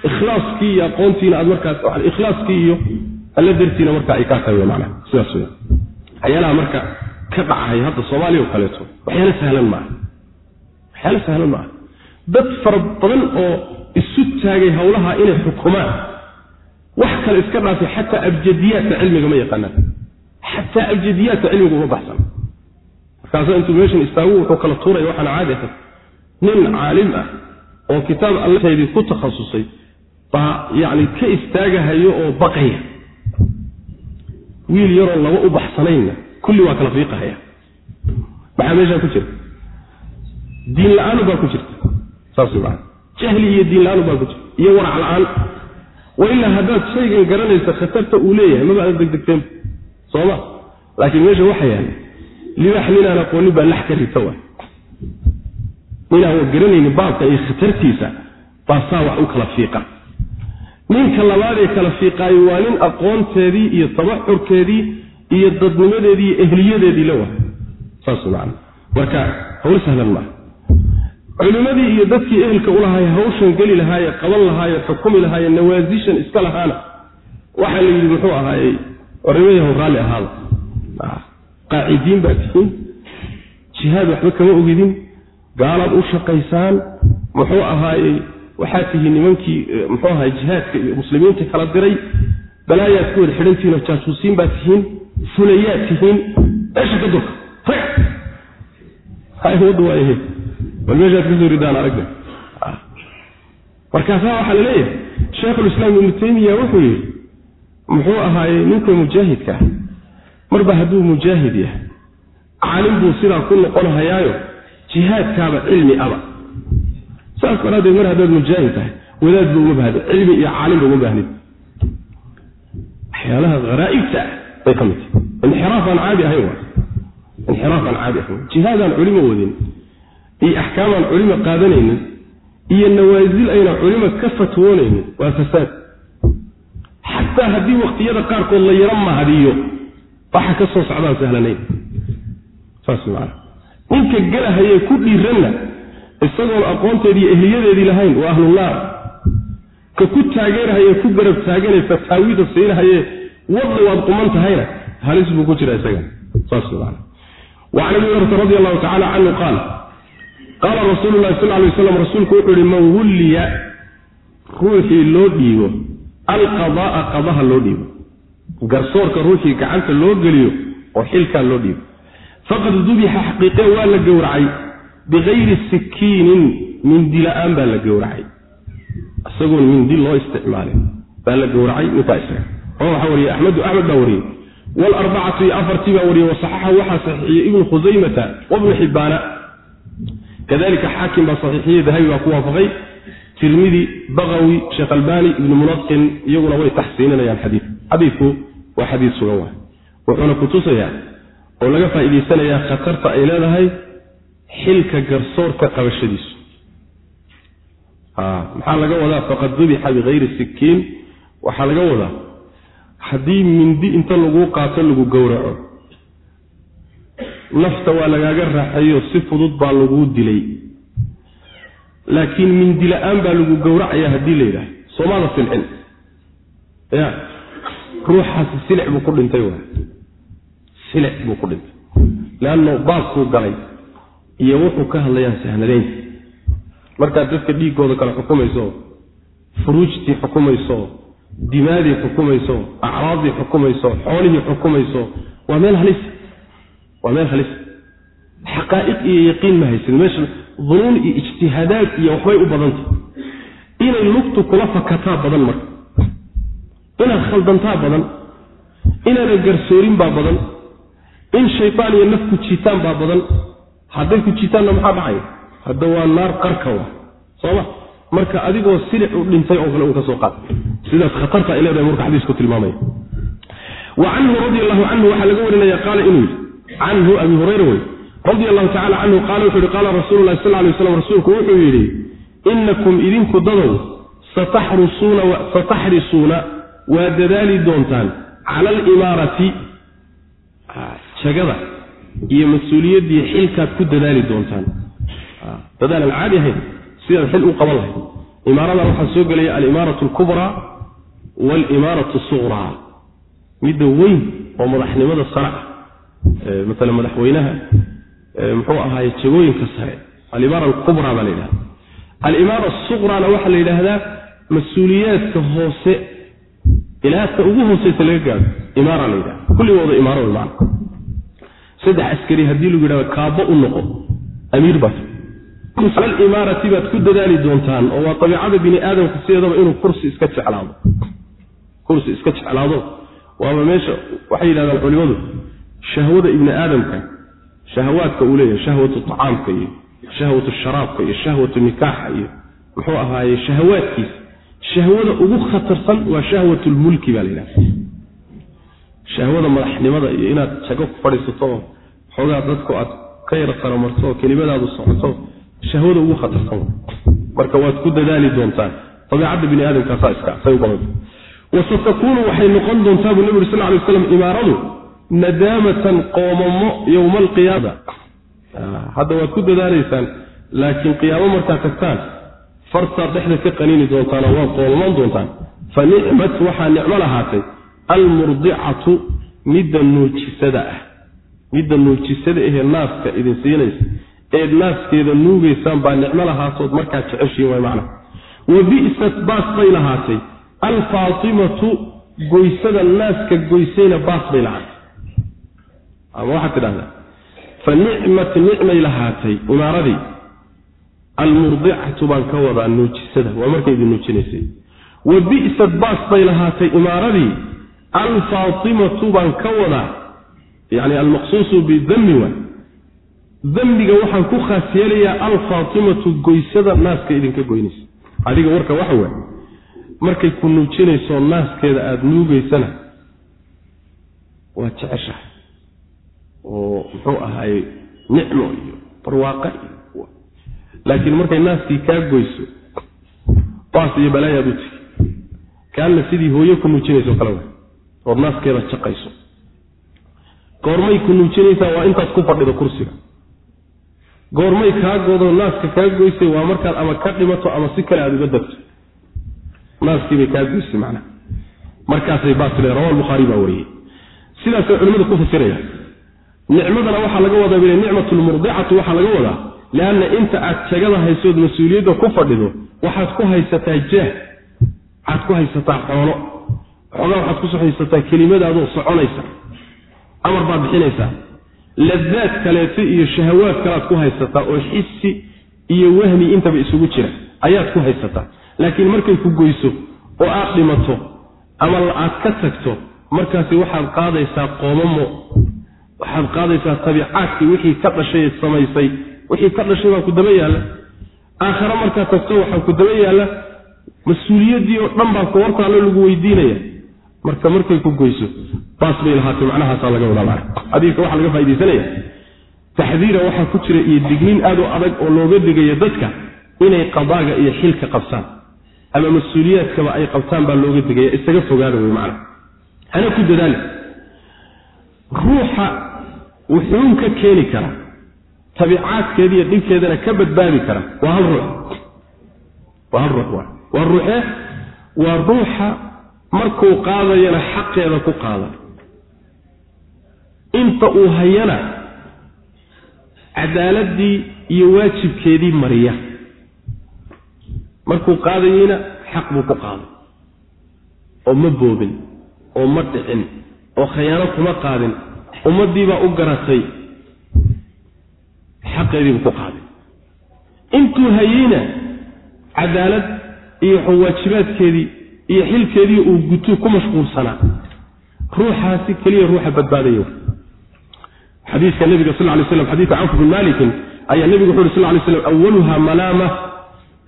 ikhlaaskii iyo aqoontiina aad markaas ikhlaaskii iyo alla dartiina marka ay kaa tahay mana sidaas w waxyaalaha marka ka dhacay hadda soomaaliya oo kaleeto waxyaala sahlan maaha. Waxyaala sahlan maaha. Dad fara badan oo isu taagay howlaha inay xukumaan wax kale iska dhaafay xataa abjadiyaadka cilmiga ma yaqaanaan. Xataa abjadiyaadka cilmiga uma baxsan. Markaasa intuu meeshan istaagu wuxuu kala tuuraya waxaan caadi ahay nin caalim ah oo kitaab allaheedii ku takhasusay baa yacni ka istaagahayo oo baqaya wiil yaroo laba u baxsanaynna kulli waa kala fiiqahaya. Maxaa meeshaa ku jira diin la'aanu baa ku jirta. Saas maa jahli iyo diin la'aanu baa ku jirta iyo warac la'aan. Wailaa haddaad shaygan garanaysa khatarta uu leeyahay maba aada degdegteen sooma laakiin meesha waxa yaalla libax ninaan aqoonin baa lax ka rita waay. Ninaan garanaynin baabka iyo khatartiisa baa saa wax u kala fiiqa ninka labaadee kala fiiqaayo waa nin aqoonteedii iyo tabaxurkeedii iyo dadnimadeedii iyo ehliyadeedii la waay saas man marka hawl sahlan maaha culimmadii iyo dadkii ehelka u lahaay hawshan geli lahaaye qaban lahaaye xukumi lahaaye nawaasishan iska lahaana waxaa la yidhi muxuu ahaayey orimayahu raalli ahaada qaacidiin baa tihiin jihaad waxba kama ogidin gaalaad u shaqaysaan muxuu ahaayey waxaa tihiin nimankii muxuu ahaay jihaadka iyo muslimiinta kala diray balaayaad ku wada xidhantihiin oo jaasuusiin baa tihiin fulayaad tihiin meesha ka durka. Bal meeshaad ka soo ridaan aragna. Markaasaa waxaa la leeyahay sheekhulislaam ibnu taymiya wuxuu yidhi muxuu ahaayey ninka mujaahidka ah. Marba hadduu mujaahid yahay caalim buu sidaa ku noqon hayaayo jihaadkaaba cilmi aba saas daraaddeed mar haddaad mujaahid tahay wadaad ba uma baahda cilmi iyo caalim ba uma baahnid waxyaalaha haraa'ibta ah bay ka mid tahay. Inxiraaf aan caadi ahayn waa. Inxiraaf aan caadi ahayn jihaadaan culimo wadin iyo axkaamaan culimo qaadanaynin iyo nawaasil ayna culimo ka fatwoonaynin waa fasaad. Xataa haddii waqtiyada qaarkood la yaro mahadiyo waxa ka soo socdaan sahlanayn. Saas maana ninka galahayee ku dhiiranna isagoon aqoonteedii iyo ehliyadeedii lahayn waa ahlunaar ka ku taageerahayee ku garab taaganee fataawida siinahayee wadda waad quman tahayna. Halis buu ku jira isaga. Saas wacan abi hurata radi allahu tacala canhu qaal. Qaala rasuulu lahi sal lay waslam rasuulku wuxuu yihi man wulliya ruuxii loo dhiibo alqada'a qadaha loo dhiibo. Garsoorka ruuxii gacanta loo geliyo oo xilkaa loo dhiibo. Faqad dubixa bikayri sikiinin mindi la'aan baa la gowracay isagoon mindi loo isticmaalin baa la gowracay ninkaa isaga oo waxaa wariyey axmedu axmed baa wariyey wlarbacatu iyo afartii baa wariyey wasaxaxa waxaa saxiixiyey ibnu khusaymata wabnu xibbaana kadalika xaakim baa saxiixiyey dahabi baa ku waafaqay tirmidi baqawi sheekh albani ibnu munaqin iyaguna way taxsiininayaan xadiid xadiidku waa xadiid sugan waay wuxuuna kutusayaa oo laga faa'iidaysanayaa khatarta ay leedahay xilka garsoorka qabashadiisu. Maxaa laga wadaa? Faqad dubixa bikayri sikiin. Waxaa laga wadaa haddii mindi inta laguu qaato lagu gowraco nafta waa lagaaga raaxeeyo si fudud baa laguu dilay. Laakiin mindi la'aan baa lagu gowracaya haddii la yidhaah soomaada silcin ya ruuxaasi silic buu ku dhintay waay. Silic buu ku dhintay. Leanno baabkuu galay iyo wuxuu ka hadlayaan sahnadayn. Markaad dadka dhiiggooda kale xukumayso furuujtii xukumayso dimaadii xukumayso acraadii xukumayso xoolihii xukumayso waa meel halis. Waa meel halis. Xaqaa'iq iyo yaqiin ma haysid. Meesha dunuun iyo ijtihaadaad iyo waxbay u badanta inay lugtu kula fakataa badan marka. Inaad khaldantaa badan. Inaadan garsoorin baa badan. In shaydaan iyo naf ku jiitaan baa badan hadday ku jiitaanna maxaa dhacaya hadda waa naar qarka wa sooma marka adigoo silic u dhintay oo kale un ka soo qaad sidaas khatarta ay leedahay marka xadiisku tilmaamaya wa canhu radi allahu canhu waxaa laga warinaya qaala inuu yidhi canhu abi hurayra wey radi allahu tacala canhu qaala wuxuu yihi qaala rasuulu lahi sal lay slam rasuulku wuxuu yidhi inakum idinku dadow sataxrisuuna waa dadaali doontaan cala alimaarati jagada iyo mas'uuliyaddii xilkaad ku dadaali doontaan. Dadaal aan caadi ahayn sidaad xil u qaban lahayd imaarada waxaa soo gelaya alimaaratu alkubraa waalimaaratu asuqraa midda weyn oo madaxnimada sare ah maala madaxweynaha muxuu ahaaye jagooyinka sare alimaara alkubraa baa la yidhahda alimaara asuqraana waxaa la yidhaahdaa mas'uuliyaadka hoose ilaata ugu hooseysa laga gaado imaara la yidhahda kulligooda imaaro macna saddex askari haddii lagu yidhahdo kaabo u noqo. Amiir baas alimaarati baad ku dadaali doontaan oo waa dabiicada bini aadamka sideedaba inuu kursi iska jeclaado. Kursi iska jeclaado. Waaba meesha waxay yidhahdaan culimadu shahwada ibni aadamka shahawaadka uu leeyahay shahwatu tacaamka iyo shahwatu sharaabka iyo shahwatu nikaaxa iyo muxuu ahaaye shahawaadkiisa shahwada ugu khatarsan waa shahwatu lmulki baa la yidhahda shahwada madaxnimada iyo inaad jago ku fadhiisato oo xoogaa dadku aad ka yara saramarto oo kelimadaadu socoto shahwada ugu khatarsan. Marka waad ku dadaali doontaan dabiicadda bini aadamkaasaa iska say u badanta wasatakuunu waxay noqon doontaa buu nebi uri sal lay slam imaaradu nadaamatan qoomamo yowma alqiyaama hadda waad ku dadaalaysaan laakiin qiyaamo markaad tagtaan fartaad dhexda ka qaniini doontaanoo waad qoolman doontaan fa nicmat waxaa nicmo lahaatay almurdicatu midda nuujisada ah midda nuujisada ahee naaska idin siinaysa. Eed naaskeeda nuugaysaan baa nicmo lahaatood markaad jeceshiin way macna. Wa bi'sat baas bay lahaatay. Alfaatimatu goysada naaska goysayna baas bay lahaatay. Ama waxaad tidhahdaa fa nicmat nicmay lahaatay imaaradii almurdicatu baan ka wadaa nuujisada waa markay idin nuujinaysay. Wa bi'sat baas bay lahaatay imaaradii alfaatimatu baan ka wadaa yani almaqsuusu bidami wa. Dembiga waxaan ku khaas yeelayaa alfaatimatu goysada naaska idinka goynaysa. Adiga warka waxa waay markay ku nuujinayso naaskeeda aada nuugaysana waa jeceshahay. Oo muxuu ahaay nicmo iyo barwaaqa iyo laakiin markay naaskii kaa goyso baas iyo balaayaad u tigi kaanna sidii hooyo ku nuujinayso kale wa ood naaskeeda jaqayso goormay ku nuujinaysaa waa intaad ku fadhido kursiga. Goormay kaa godo naaska kaa goysay waa markaad ama ka dhimato ama si kale aada uga dagto naaskiibay kaa goysay macnaha. Markaasay baasle rawa bukhaari baa wariyey. Sidaasay culimmadu ku fasirayaan. Nicmadana waxaa laga wadaa bile nicmatu lmurdicatu waxaa laga wadaa leanna inta aad jagada haysood mas'uuliyadda ku fadhido waxaad ku haysataa jaah waxaad ku haysataa xoolo. Xoogaa waxaad ku haysataa kelimadaadoo soconaysa amar baad bixinaysaa ladaad kaleeto iyo shahawaad kalead ku haysataa oo xisi iyo wahmi intaba isugu jira ayaad ku haysataa laakiin markay ku goyso oo aad dhimato ama aad ka tagto markaasi waxaad qaadaysaa qoomamo waxaad qaadaysaa tabiicaadkii wixii ka dhashay samaysay. Wixii ka dhashay baa ku daba yaalla aakhare markaad tagto waxaa ku daba yaalla mas'uuliyaddii oo dhan baa ku hortaallo lagu weydiinaya marka markay ku goyso baas bay lahaatay macnahaasaa laga wadaa macna xadiidka waxaa laga faa'idaysanaya taxdiira waxaa ku jira iyo digniin aad u adag oo looga digayo dadka inay qadaaga iyo xilka qabsaan ama mas'uuliyaadkaba ay qabtaan baa looga digaya isaga fogaada wey macna hana ku dadaali. Ruuxa wuxuun ka keeni kara tabiicaadkeeda iyo dhibkeedana ka badbaadi kara waa hal ruux. Waa hal ruux waa waa ruuxee? Waa ruuxa markuu qaadayana xaqeeda ku qaada. Inta uu hayana cadaaladdii iyo waajibkeedii mariya. Markuu qaadayeyna xaq buu ku qaaday oo ma boobin oo ma dhicin oo khayaano kuma qaadin ummaddiibaa u garatay xaqeediibuu ku qaaday. Intuu hayeyna cadaalad iyo waajibaadkeedii iyo xilkeedii uu gutuu ku mashquulsanaa. Ruuxaasi keliya ruuxa badbaadaya xadiiska nabiga sal lay slam xadiidka cawf bin malikin ayaa nebigu wuxu uhi sal lay slam awaluha malaama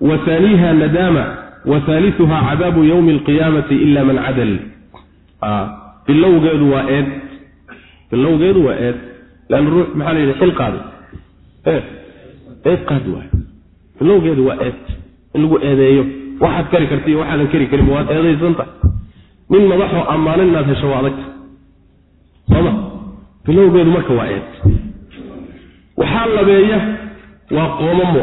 wa taaniiha nadaama wa haaliuha cadaabu ywmi alqiyaamati ila man cadal. Bilowgeedu waa eed. Bilowgeedu waa eed. Leanna ruux maxaa la yidhi xil qaaday eed eed qaad waay bilowgeedu waa eed. In lagu eedeeyo waxaad kari karta iyo waxaadan kari karin waad eedaysanta nin madaxoo ammaanin inaad hesho waa adagta. Sooma bilowgeedu marka waa eed. Waxaa labeeya waa qoomamo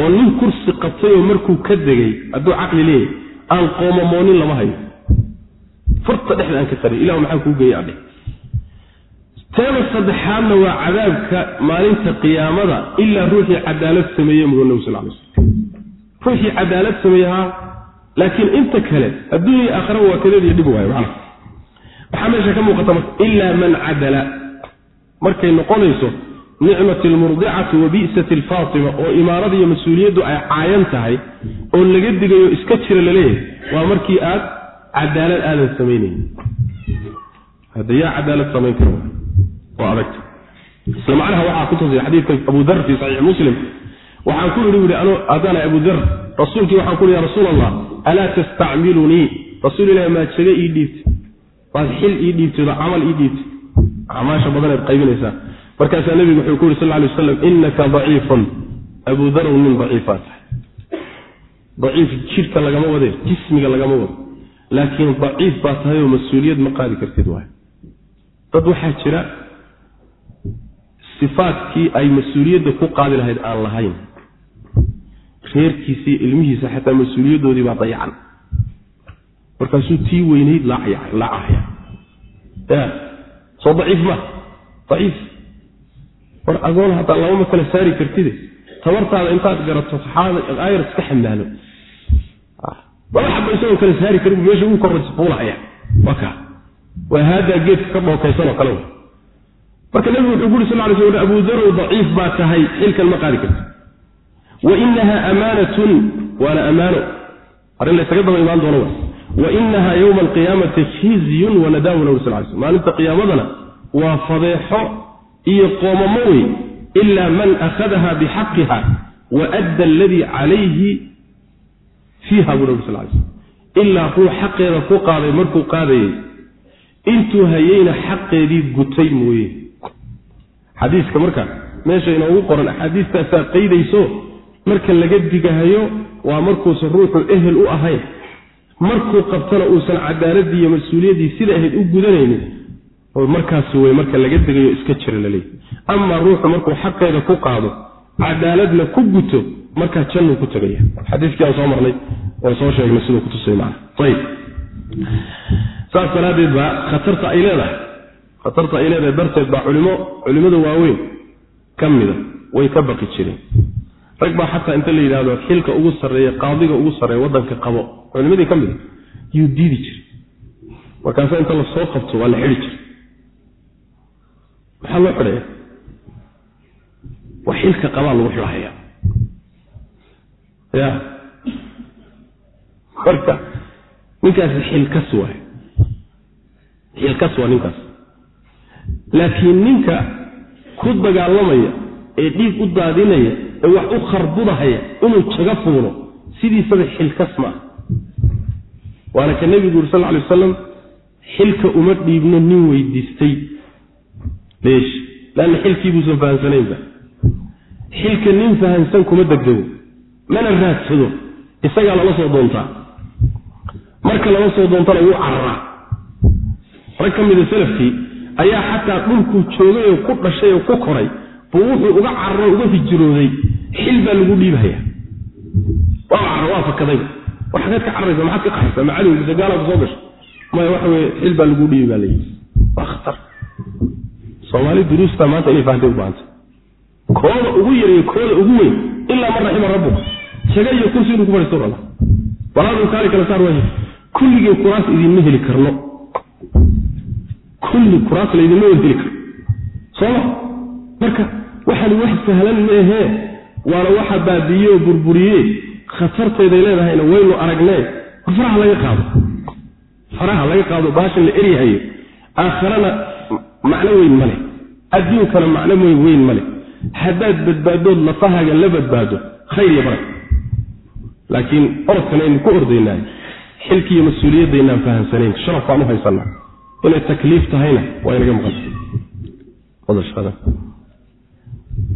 oo nin kursi qabtay oo markuu ka degay hadduu caqli leeyahy aan qoomamoonin lama hayo. Farta dhexda aan ka taray ilah maxaa kuu geeya adhe teeda saddexaadna waa cadaabka maalinta qiyaamada ilaa ruuxii cadaalad sameeye mugo nabi sal lay slm ruuxii cadaalad sameeyahaa laakiin inta kale adduunya aakhara waa kadeediyo dhib waayo macna waxaa meesha ka muuqata marka ilaa man cadala. Markay noqonayso nicmati almurdicatu wa bi'sati alfaatima oo imaarada iyo mas'uuliyaddu ay caayan tahay oo laga digayo iska jira la leeyahay waa markii aad cadaalad aadan samaynayn. Hadda cadaalad samayn kara waa adagta. Isla macnaha waxaa ku tusay xadiidka abu dar fi saxiix muslim waxaan ku idhi buhi adana abu dar rasuulkii waxaan ku ihi ya rasuul allah alaa tastacmilunii rasuul ilahi maad shaga ii dhiibtay waad xil ii dhiibtay oo camal ii dhiibtay acmaasha badanaad qaybinaysaa. Markaasaa nebigu wuxuu ku yuri sal lay waslam inaka daciifun. Abu darow nin daciifaa tahay. Daciif jidhka lagama wade jismiga lagama wado laakiin daciif baa tahay oo mas'uuliyad ma qaadi kartid waay dad waxaa jira sifaadkii ay mas'uuliyadda ku qaadi lahayd aan lahayn reerkiisii ilmihiisa xataa mas'uuliyaddoodii baa dayacan markaasuu tii weynayd laacaya ya soo daciif ma daciif. War agoon haddaa laba ma kala saari kartide tabartaada intaad garato aayar iska xamaalo laba xaba isagoo kala saari karin meesha ugu koraysa fuulahaya waa kaa waa haadaa geedka ka dhookaysanoo kale. Marka nebigu wuxuu guri sal ly sl abu darow daciif baa tahay xilkan ma qaadi karti wa inaha amaanatun waana ammaano arrin laysaga daba imaan doono wa inaha yowma alqiyaamati khizyun wanadaamu nabi sal ly sl maalinta qiyaamadana waa fadeexo iyo qoomamo wey ila man akhadaha bixaqiha wa adda aladii calayhi fiiha buu nabi sal ly sl ilaa ruux xaqeeda ku qaaday markuu qaadayay intuu hayeyna xaqeedii gutay mooye. Xadiiska marka meesha inoogu qoran axaadiistaasaa qaydayso marka laga digahayo waa markuusan ruuxu ehel u ahayn. Markuu qabtana uusan cadaaladii iyo mas'uuliyaddii sida ahayd u gudanaynin markaas wey marka laga digayo iska jira laleeyahy amaa ruuxu markuu xaqeeda ku qaado cadaaladna ku guto markaa jannuu ku tegaya xadiiskii aan soo marnay oo soo sheegnay siduu kutusay macana ayib saas daraaddeed baa khatarta ay leedahay. Khatarta ay leedahay darteed baa culimo culimmada waaweyn ka mida way ka baqi jireen rag baa xataa inta la yidhahdo xilka ugu sarreeya qaadiga ugu sarreeya waddanka qabo. Culimadii ka mida yuu diidi jiray. Markaasa inta la soo qabto waa la xidhi jiray. Maxaa loo xidhaya waa xilka qabaa lagu xidhahaya ya marka ninkaasi xilkas waay xilkas waa ninkaas. Laakiin ninka ku dagaalamaya ee dhiig u daadinaya ee wax u kharbudahaya inuu jaga fuulo sidiisaba xilkas ah. Waana ka nebigu yuri sal alay wasalam xilka uma dhiibno nin weydiistay leesh leanna xilkiibuusan fahamsanaynba xilka nin fahamsan kuma degdego mana raadsado isagaa lala soo doontaa. Marka lala soo doontana wuu cararaa rag ka mida salafkii ayaa xataa dhulkuu joogay oo ku dhashay oo ku koray buu wuxuu uga cararo uga hijrooday xil baa lagu dhiibhaya waa carra waa fakaday xageed ka cararaysa maxaad ka qaxaysaa macalin mise gaalaad soo gashay? Maya waxa weye xil baa lagu dhiibi baa layidhi waa khatar. Soomaali duruusta maanta inay fahamtay u kooda ugu yariyo kooda ugu weyn ilaa man raxima rabbuka jaga iyo kursi inuu ku fadhiisto rala walaadu kaali kala saar waaye. Kulligii kuraas idinma heli karno. Kulli kuraas laydinma wada heli karno. Sooma marka waxaan wax sahlan meehee waana waxa baabiye oo burburiye khatarteeday leedahayna waynu aragnee faraha laga qaado. Faraha laga qaado baashan la eryahayo. Aakharana macno weyn ma leh. Adduunkana macno weyn ma leh. Haddaad badbaadood lafahaaga la badbaado khayr iyo barag laakiin orodkan aynu ku ordaynaay xilkiiyo mas'uuliyaddaynaan fahamsanayn sharaf baan u haysanaa inay takliif tahayna waa inaga maqan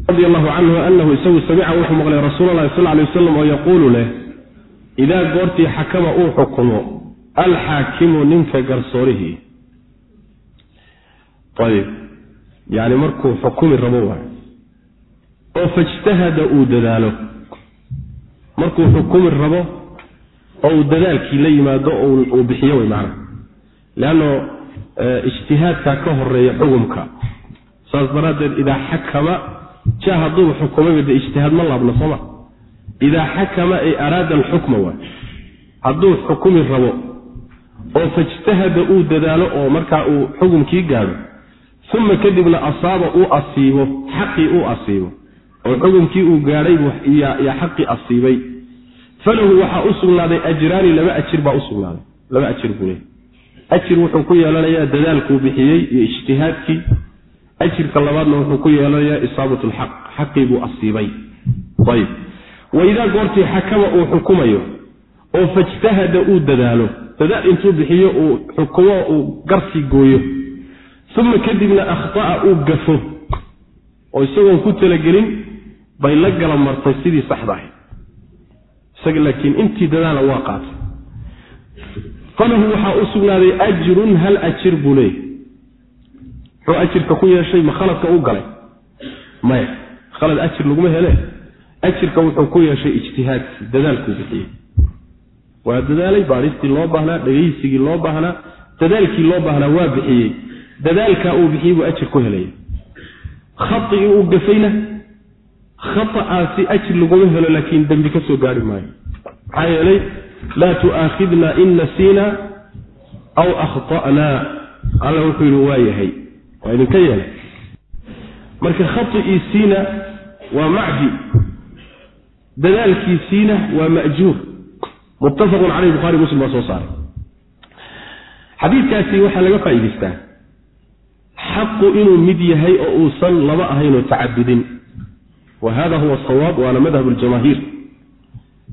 radi allahu canhu anahu isagu samica wuxuu maqlay rasuul lahi sal lay wasalam oo yaquulu leh idaa goortii xakama uu xukumo alxaakimu ninka garsoorihii ayib. Yani markuu xukumi rabo waay oo fajtahada uu dadaalo. Markuu xukumi rabo oo uu dadaalkii la yimaado uu bixiyo way macna. Leanno ijtihaadkaa ka horreeya xukumka. Saas daraaddeed idaa xakama ja hadduuba xukumayba dee ijtihaad ma laabno sooma idaa xakama ay araada alxukma waay hadduu xukumi rabo oo fajtahada uu dadaalo oo markaa uu xukumkii gaadho uma kadibna asaaba uu asiibo xaqii uu asiibo oo xukumkii uu gaadhay yaa xaqii asiibay. Falahu waxaa u sugnaaday ajraani laba ajir baa u sugnaaday. Laba ajir buu leey ajir wuxuu ku yeelanayaa dadaalkuu bixiyey iyo ijtihaadkii ajirka labaadna wuxuu ku yeelanayaa isaabat lxaq xaqii buu asiibay. Ayb waidaa goortii xakama uu xukumayo oo fajtahada uu dadaalo dadaal intuu bixiyo uu xukumo uu garsi gooyo. Uma kadibna akhta'a uu gafo oo isagoon ku talagelin bay la gala martay sidii saxda ahayd. Isaga laakiin intii dadaala waa qaatay. Falahu waxaa u sugnaaday ajrun hal ajir buu leeyahy muxuu ajirka ku yeeshay ma khaladka u galay? Maya khalad ajir laguma hele ajirka wuxuu ku yeeshay ijtihaadkii dadaalkuu bixiyey waa dadaalay baadhistii loo baahnaa dhegaysigii loo baahnaa dadaalkii loo baahnaa waa bixiyey dadaalkaa uu bixiyey buu ajir ku helaya khaigii uu gafayna khata'aasi ajir laguma helo laakiin dembi ka soo gaari maayo. Maxaa yeelay laa tu'aakhidna in nasiina aw akhta'naa alla wuxuu yidhi waa yahay waa idinka yeelay. Marka khai'iisiina waa macfi dadaalkiisiina waa ma'juur. Muttafaqun caleyh buhari muslim baa soo saaray. Xadiidkaasi waxaa laga faa'idaystaa xaqu inuu mid yahay oo uusan laba ahayn oo tacabudin. Wa hada huwa sawaab waana madhab ljamaahiir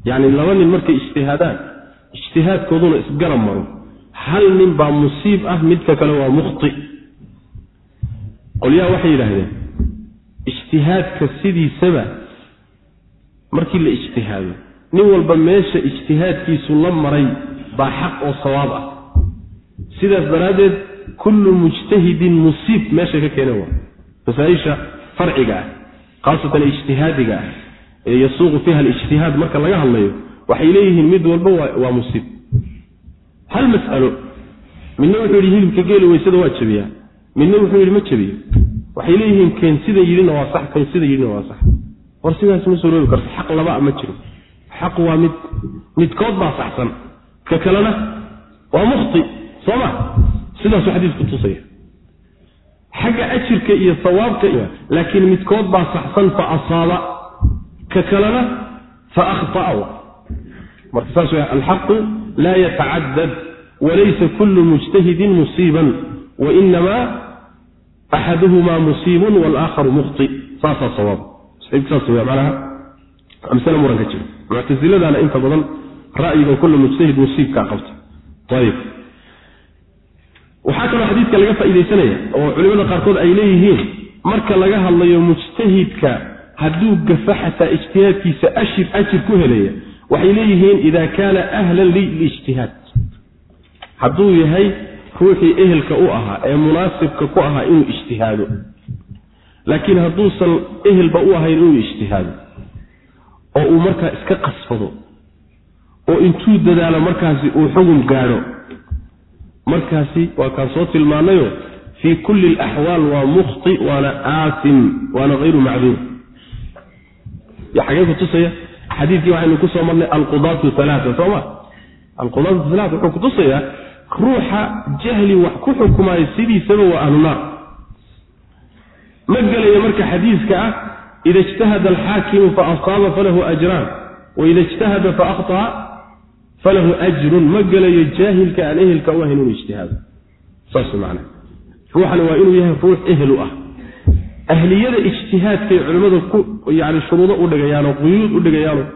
yacni laba nin markay ijtihaadaan ijtihaadkooduna isgarab maro hal nin baa musiib ah midka kale waa mukhti qolyaha waxay yidhaahdeen ijtihaadka sidiisaba markii la ijtihaado nin walba meesha ijtihaadkiisu la maray baa xaq oo sawaab ah. Sidaas daraaddeed kullu mujtahidin musiib meeshay ka keeneen waa masaaisha farciga ah khaasatan ijtihaadiga ah ee yasuuqu fiiha alijtihaad marka laga hadlayo waxay leeyihiin mid walba waa musiib. Hal mas'alo midna wuxuu yidhi hilibka geeli weysada waa jabiyaa midna wuxuu yidhi ma jabiyo waxay leeyihiin keen sida yidhina waa sax keen yidhina waa sax. War sidaas ma suroobi karto. Xaq labaa ma jiro. Xaq waa mid midkood baa saxsan. Ka kalena waa mukhti soo ma? Sidaasuu xadiisku tusaya. Xagga ajirka iyo sawaabka laakiin midkood baa saxsan fa asaaba. Ka kalena fa akhta'a. Marka saas w alxaqu laa yatacadad walaysa kullu mujtahidin musiiban wainamaa axaduhumaa musiibun walaakharu mukhti saasaa sawaab saas w manaha masle muran ka jiro muctasiladana inta badan ra'yiga kullu mujtahid musiibkaa qabta ayib waxaa kaloo xadiidka laga faa'iidaysanaya oo culimada qaarkood ay leeyihiin marka laga hadlayo mujtahidka hadduu gafa xataa ijtihaadkiisa ashir ajir ku helaya waxay leeyihiin ida kaana ahlan lilijtihaad hadduu yahay ruuxii ehelka u ahaa ee munaasibka ku ahaa inuu ijtihaado. Laakiin hadduusan ehelba u ahayn inuu ijtihaado oo uu markaa iska qasbado oo intuu dadaalo markaasi uu xugum gaadho. Markaasi waa kaan soo tilmaanayo fii kulli alaxwaal waa mukhti waana aasim waana hayru macduur xagee ku tusaya? Xadiidkii waxaynu ku soo marnay alqudaatu alaaa sooma alqudaatu alaaa wuxuu kutusayaa ruuxa jahli wax ku xukumaayo sidiisaba waa ahlunaar ma gelaya marka xadiiska ah ida ijtahada alxaakimu faasaaba falahu ajraan waida ijtahada faakطa falahu ajrun. Ma gelayo jaahilka aan ehelka u ahayn inuu ijtihaado. Saas man ruuxani waa inuu yahay ruux ehel u ah. Ahliyada ijtihaadkay culimmadu ku yani shuruudo u dhigayaanoo quyuud u dhigayaanoo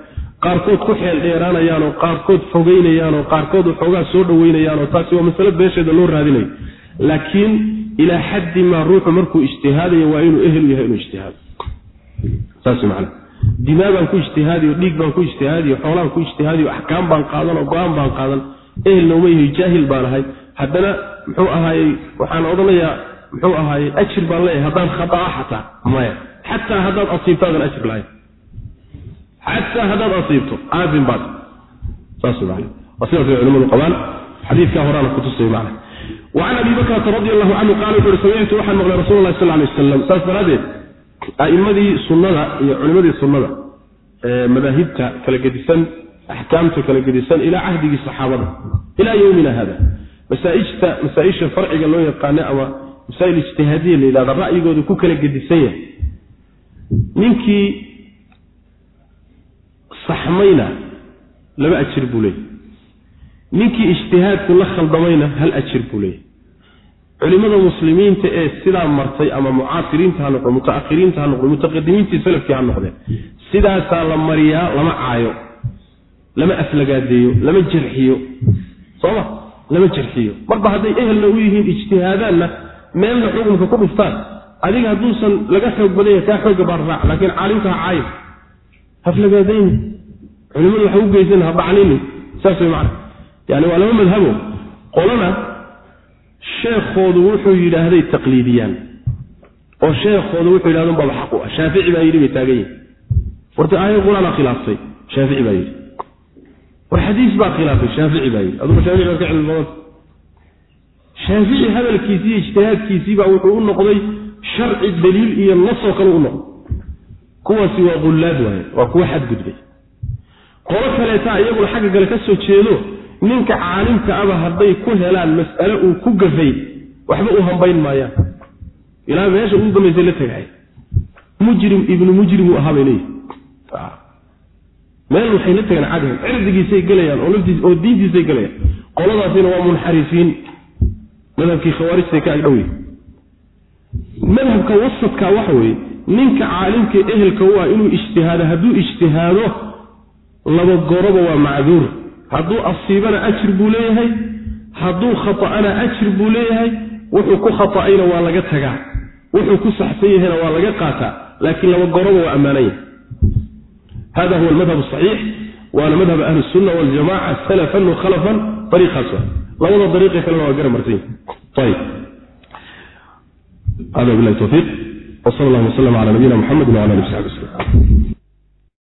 qaarkood ku xeel dheeraanayaanoo qaarkood fogeynayaanoo qaarkood waxoogaa soo dhoweynayaanoo taasi waa masale beesheeda loo raadinayo laakiin ilaa xaddi maa ruuxu markuu ijtihaadayo waa inuu ehel u yahay inuu ijtihaado. Saas man dimaa baan ku ijtihaadiyo dhiig baan ku ijtihaadiyo xoolaan ku ijtihaadiyo axkaam baan qaadan oo go'aan baan qaadan. Ehelna uma yahay jaahil baan ahay. Haddana muxuu ahaayey waxaan odhanayaa muxuu ahaayey ajir baan leeyahay haddaan khadaa xataa maya. Xataa haddaad asiibto adan ajir lahayn xataa haddaad asiibto aasin baad man waa sidaasay culimadu qabaan xadiidkaa horaana kutusay macna wacan abi bakrata radi allahu canhu qaala wuxu uhi samictu waxaan maqlay rasul lah sal lay wasalam saas daraaddeed a'imadii sunnada iyo culimadii sunnada madaahibta kala gedisan axkaamta kala gedisan ilaa cahdigii saxaabada ilaa yowmina hada masaaijta masaa-isha farciga loo yaqaano ama masaa'il ijtihaadiya la yidhahda ra'yigooda ku kala gedisan yahay ninkii saxmayna laba ajir buu leeyahy ninkii ijtihaadku la khaldamayna hal ajir buu leeyahy culimada muslimiinta ee sidaa martay ama mucaasiriinta ha noqdo mutaakhiriinta ha noqdo mutaqadimiintii salafkii ha noqdeen sidaasaa la mariyaa lama caayo lama aflagaadeeyo lama jarxiyo sooma lama jarxiyo. Marba hadday ehelna u yihiin ijtihaadaanna meelna xukunka ku dhuftaan adiga hadduusan laga xoog badanya kaa xooga baan raac laakiin caalimka ha caayo haflagaadayni culimadu waxa u geysan ha dhacnini saas macana yani waa laba madhabo. Qolana sheekhoodu wuxuu yidhaahday taqliidiyaan. Oo sheekhooda wuxuu yidhahdo baba xaq u ah. Shaafici baa yidhi bay taagan yihiin warta aayad qur'aanaa khilaaftay shaafici baa yidhi. War xadiis baa khilaafay shaafici baa yidhi. Aduga shaafici baad ka cilmi badanta shaafici hadalkiisii iyo ijtihaadkiisii baa wuxuu u noqday sharci daliil iyo nasoo kale u noqday kuwaasi waa qullaad waaye waa kuwa xadgudbay qolo kaleetaa iyaguna xagga gale ka soo jeedo ninka caalimka aba hadday ku helaan mas'ale uu ku gafay waxba u hambayn maayaan. Ilaa meesha ugu dambaysa la tagahay mujrim ibnu mujrim uu ahaa bay leeyihi meel waxay la tagaan cadhan cirdigiisay gelayaan oo diintiisay gelayaan qoladaasina waa munxarifiin. Madhabkii khawaarijtay ka agdhowy madhabka wasadka waxa weeye ninka caalimka ehelka waa inuu ijtihaado hadduu ijtihaado laba goroba waa macduur. Hadduu asiibana ajir buu leeyahay hadduu khata'ana ajir buu leeyahay wuxuu ku khata'ayna waa laga tagaa. Wuxuu ku saxsan yahayna waa laga qaataa. Laakiin laba goroba waa ammaanan yahay hada huwa almadhab asaxiix waana madhab ahli sunna waljamaca salafan wa khalafan ariiqaas labada dariiqe kalena waa gara marsan yahay ayib sal lla waslam ala nabiyina mxamedi wala ali sabi wslm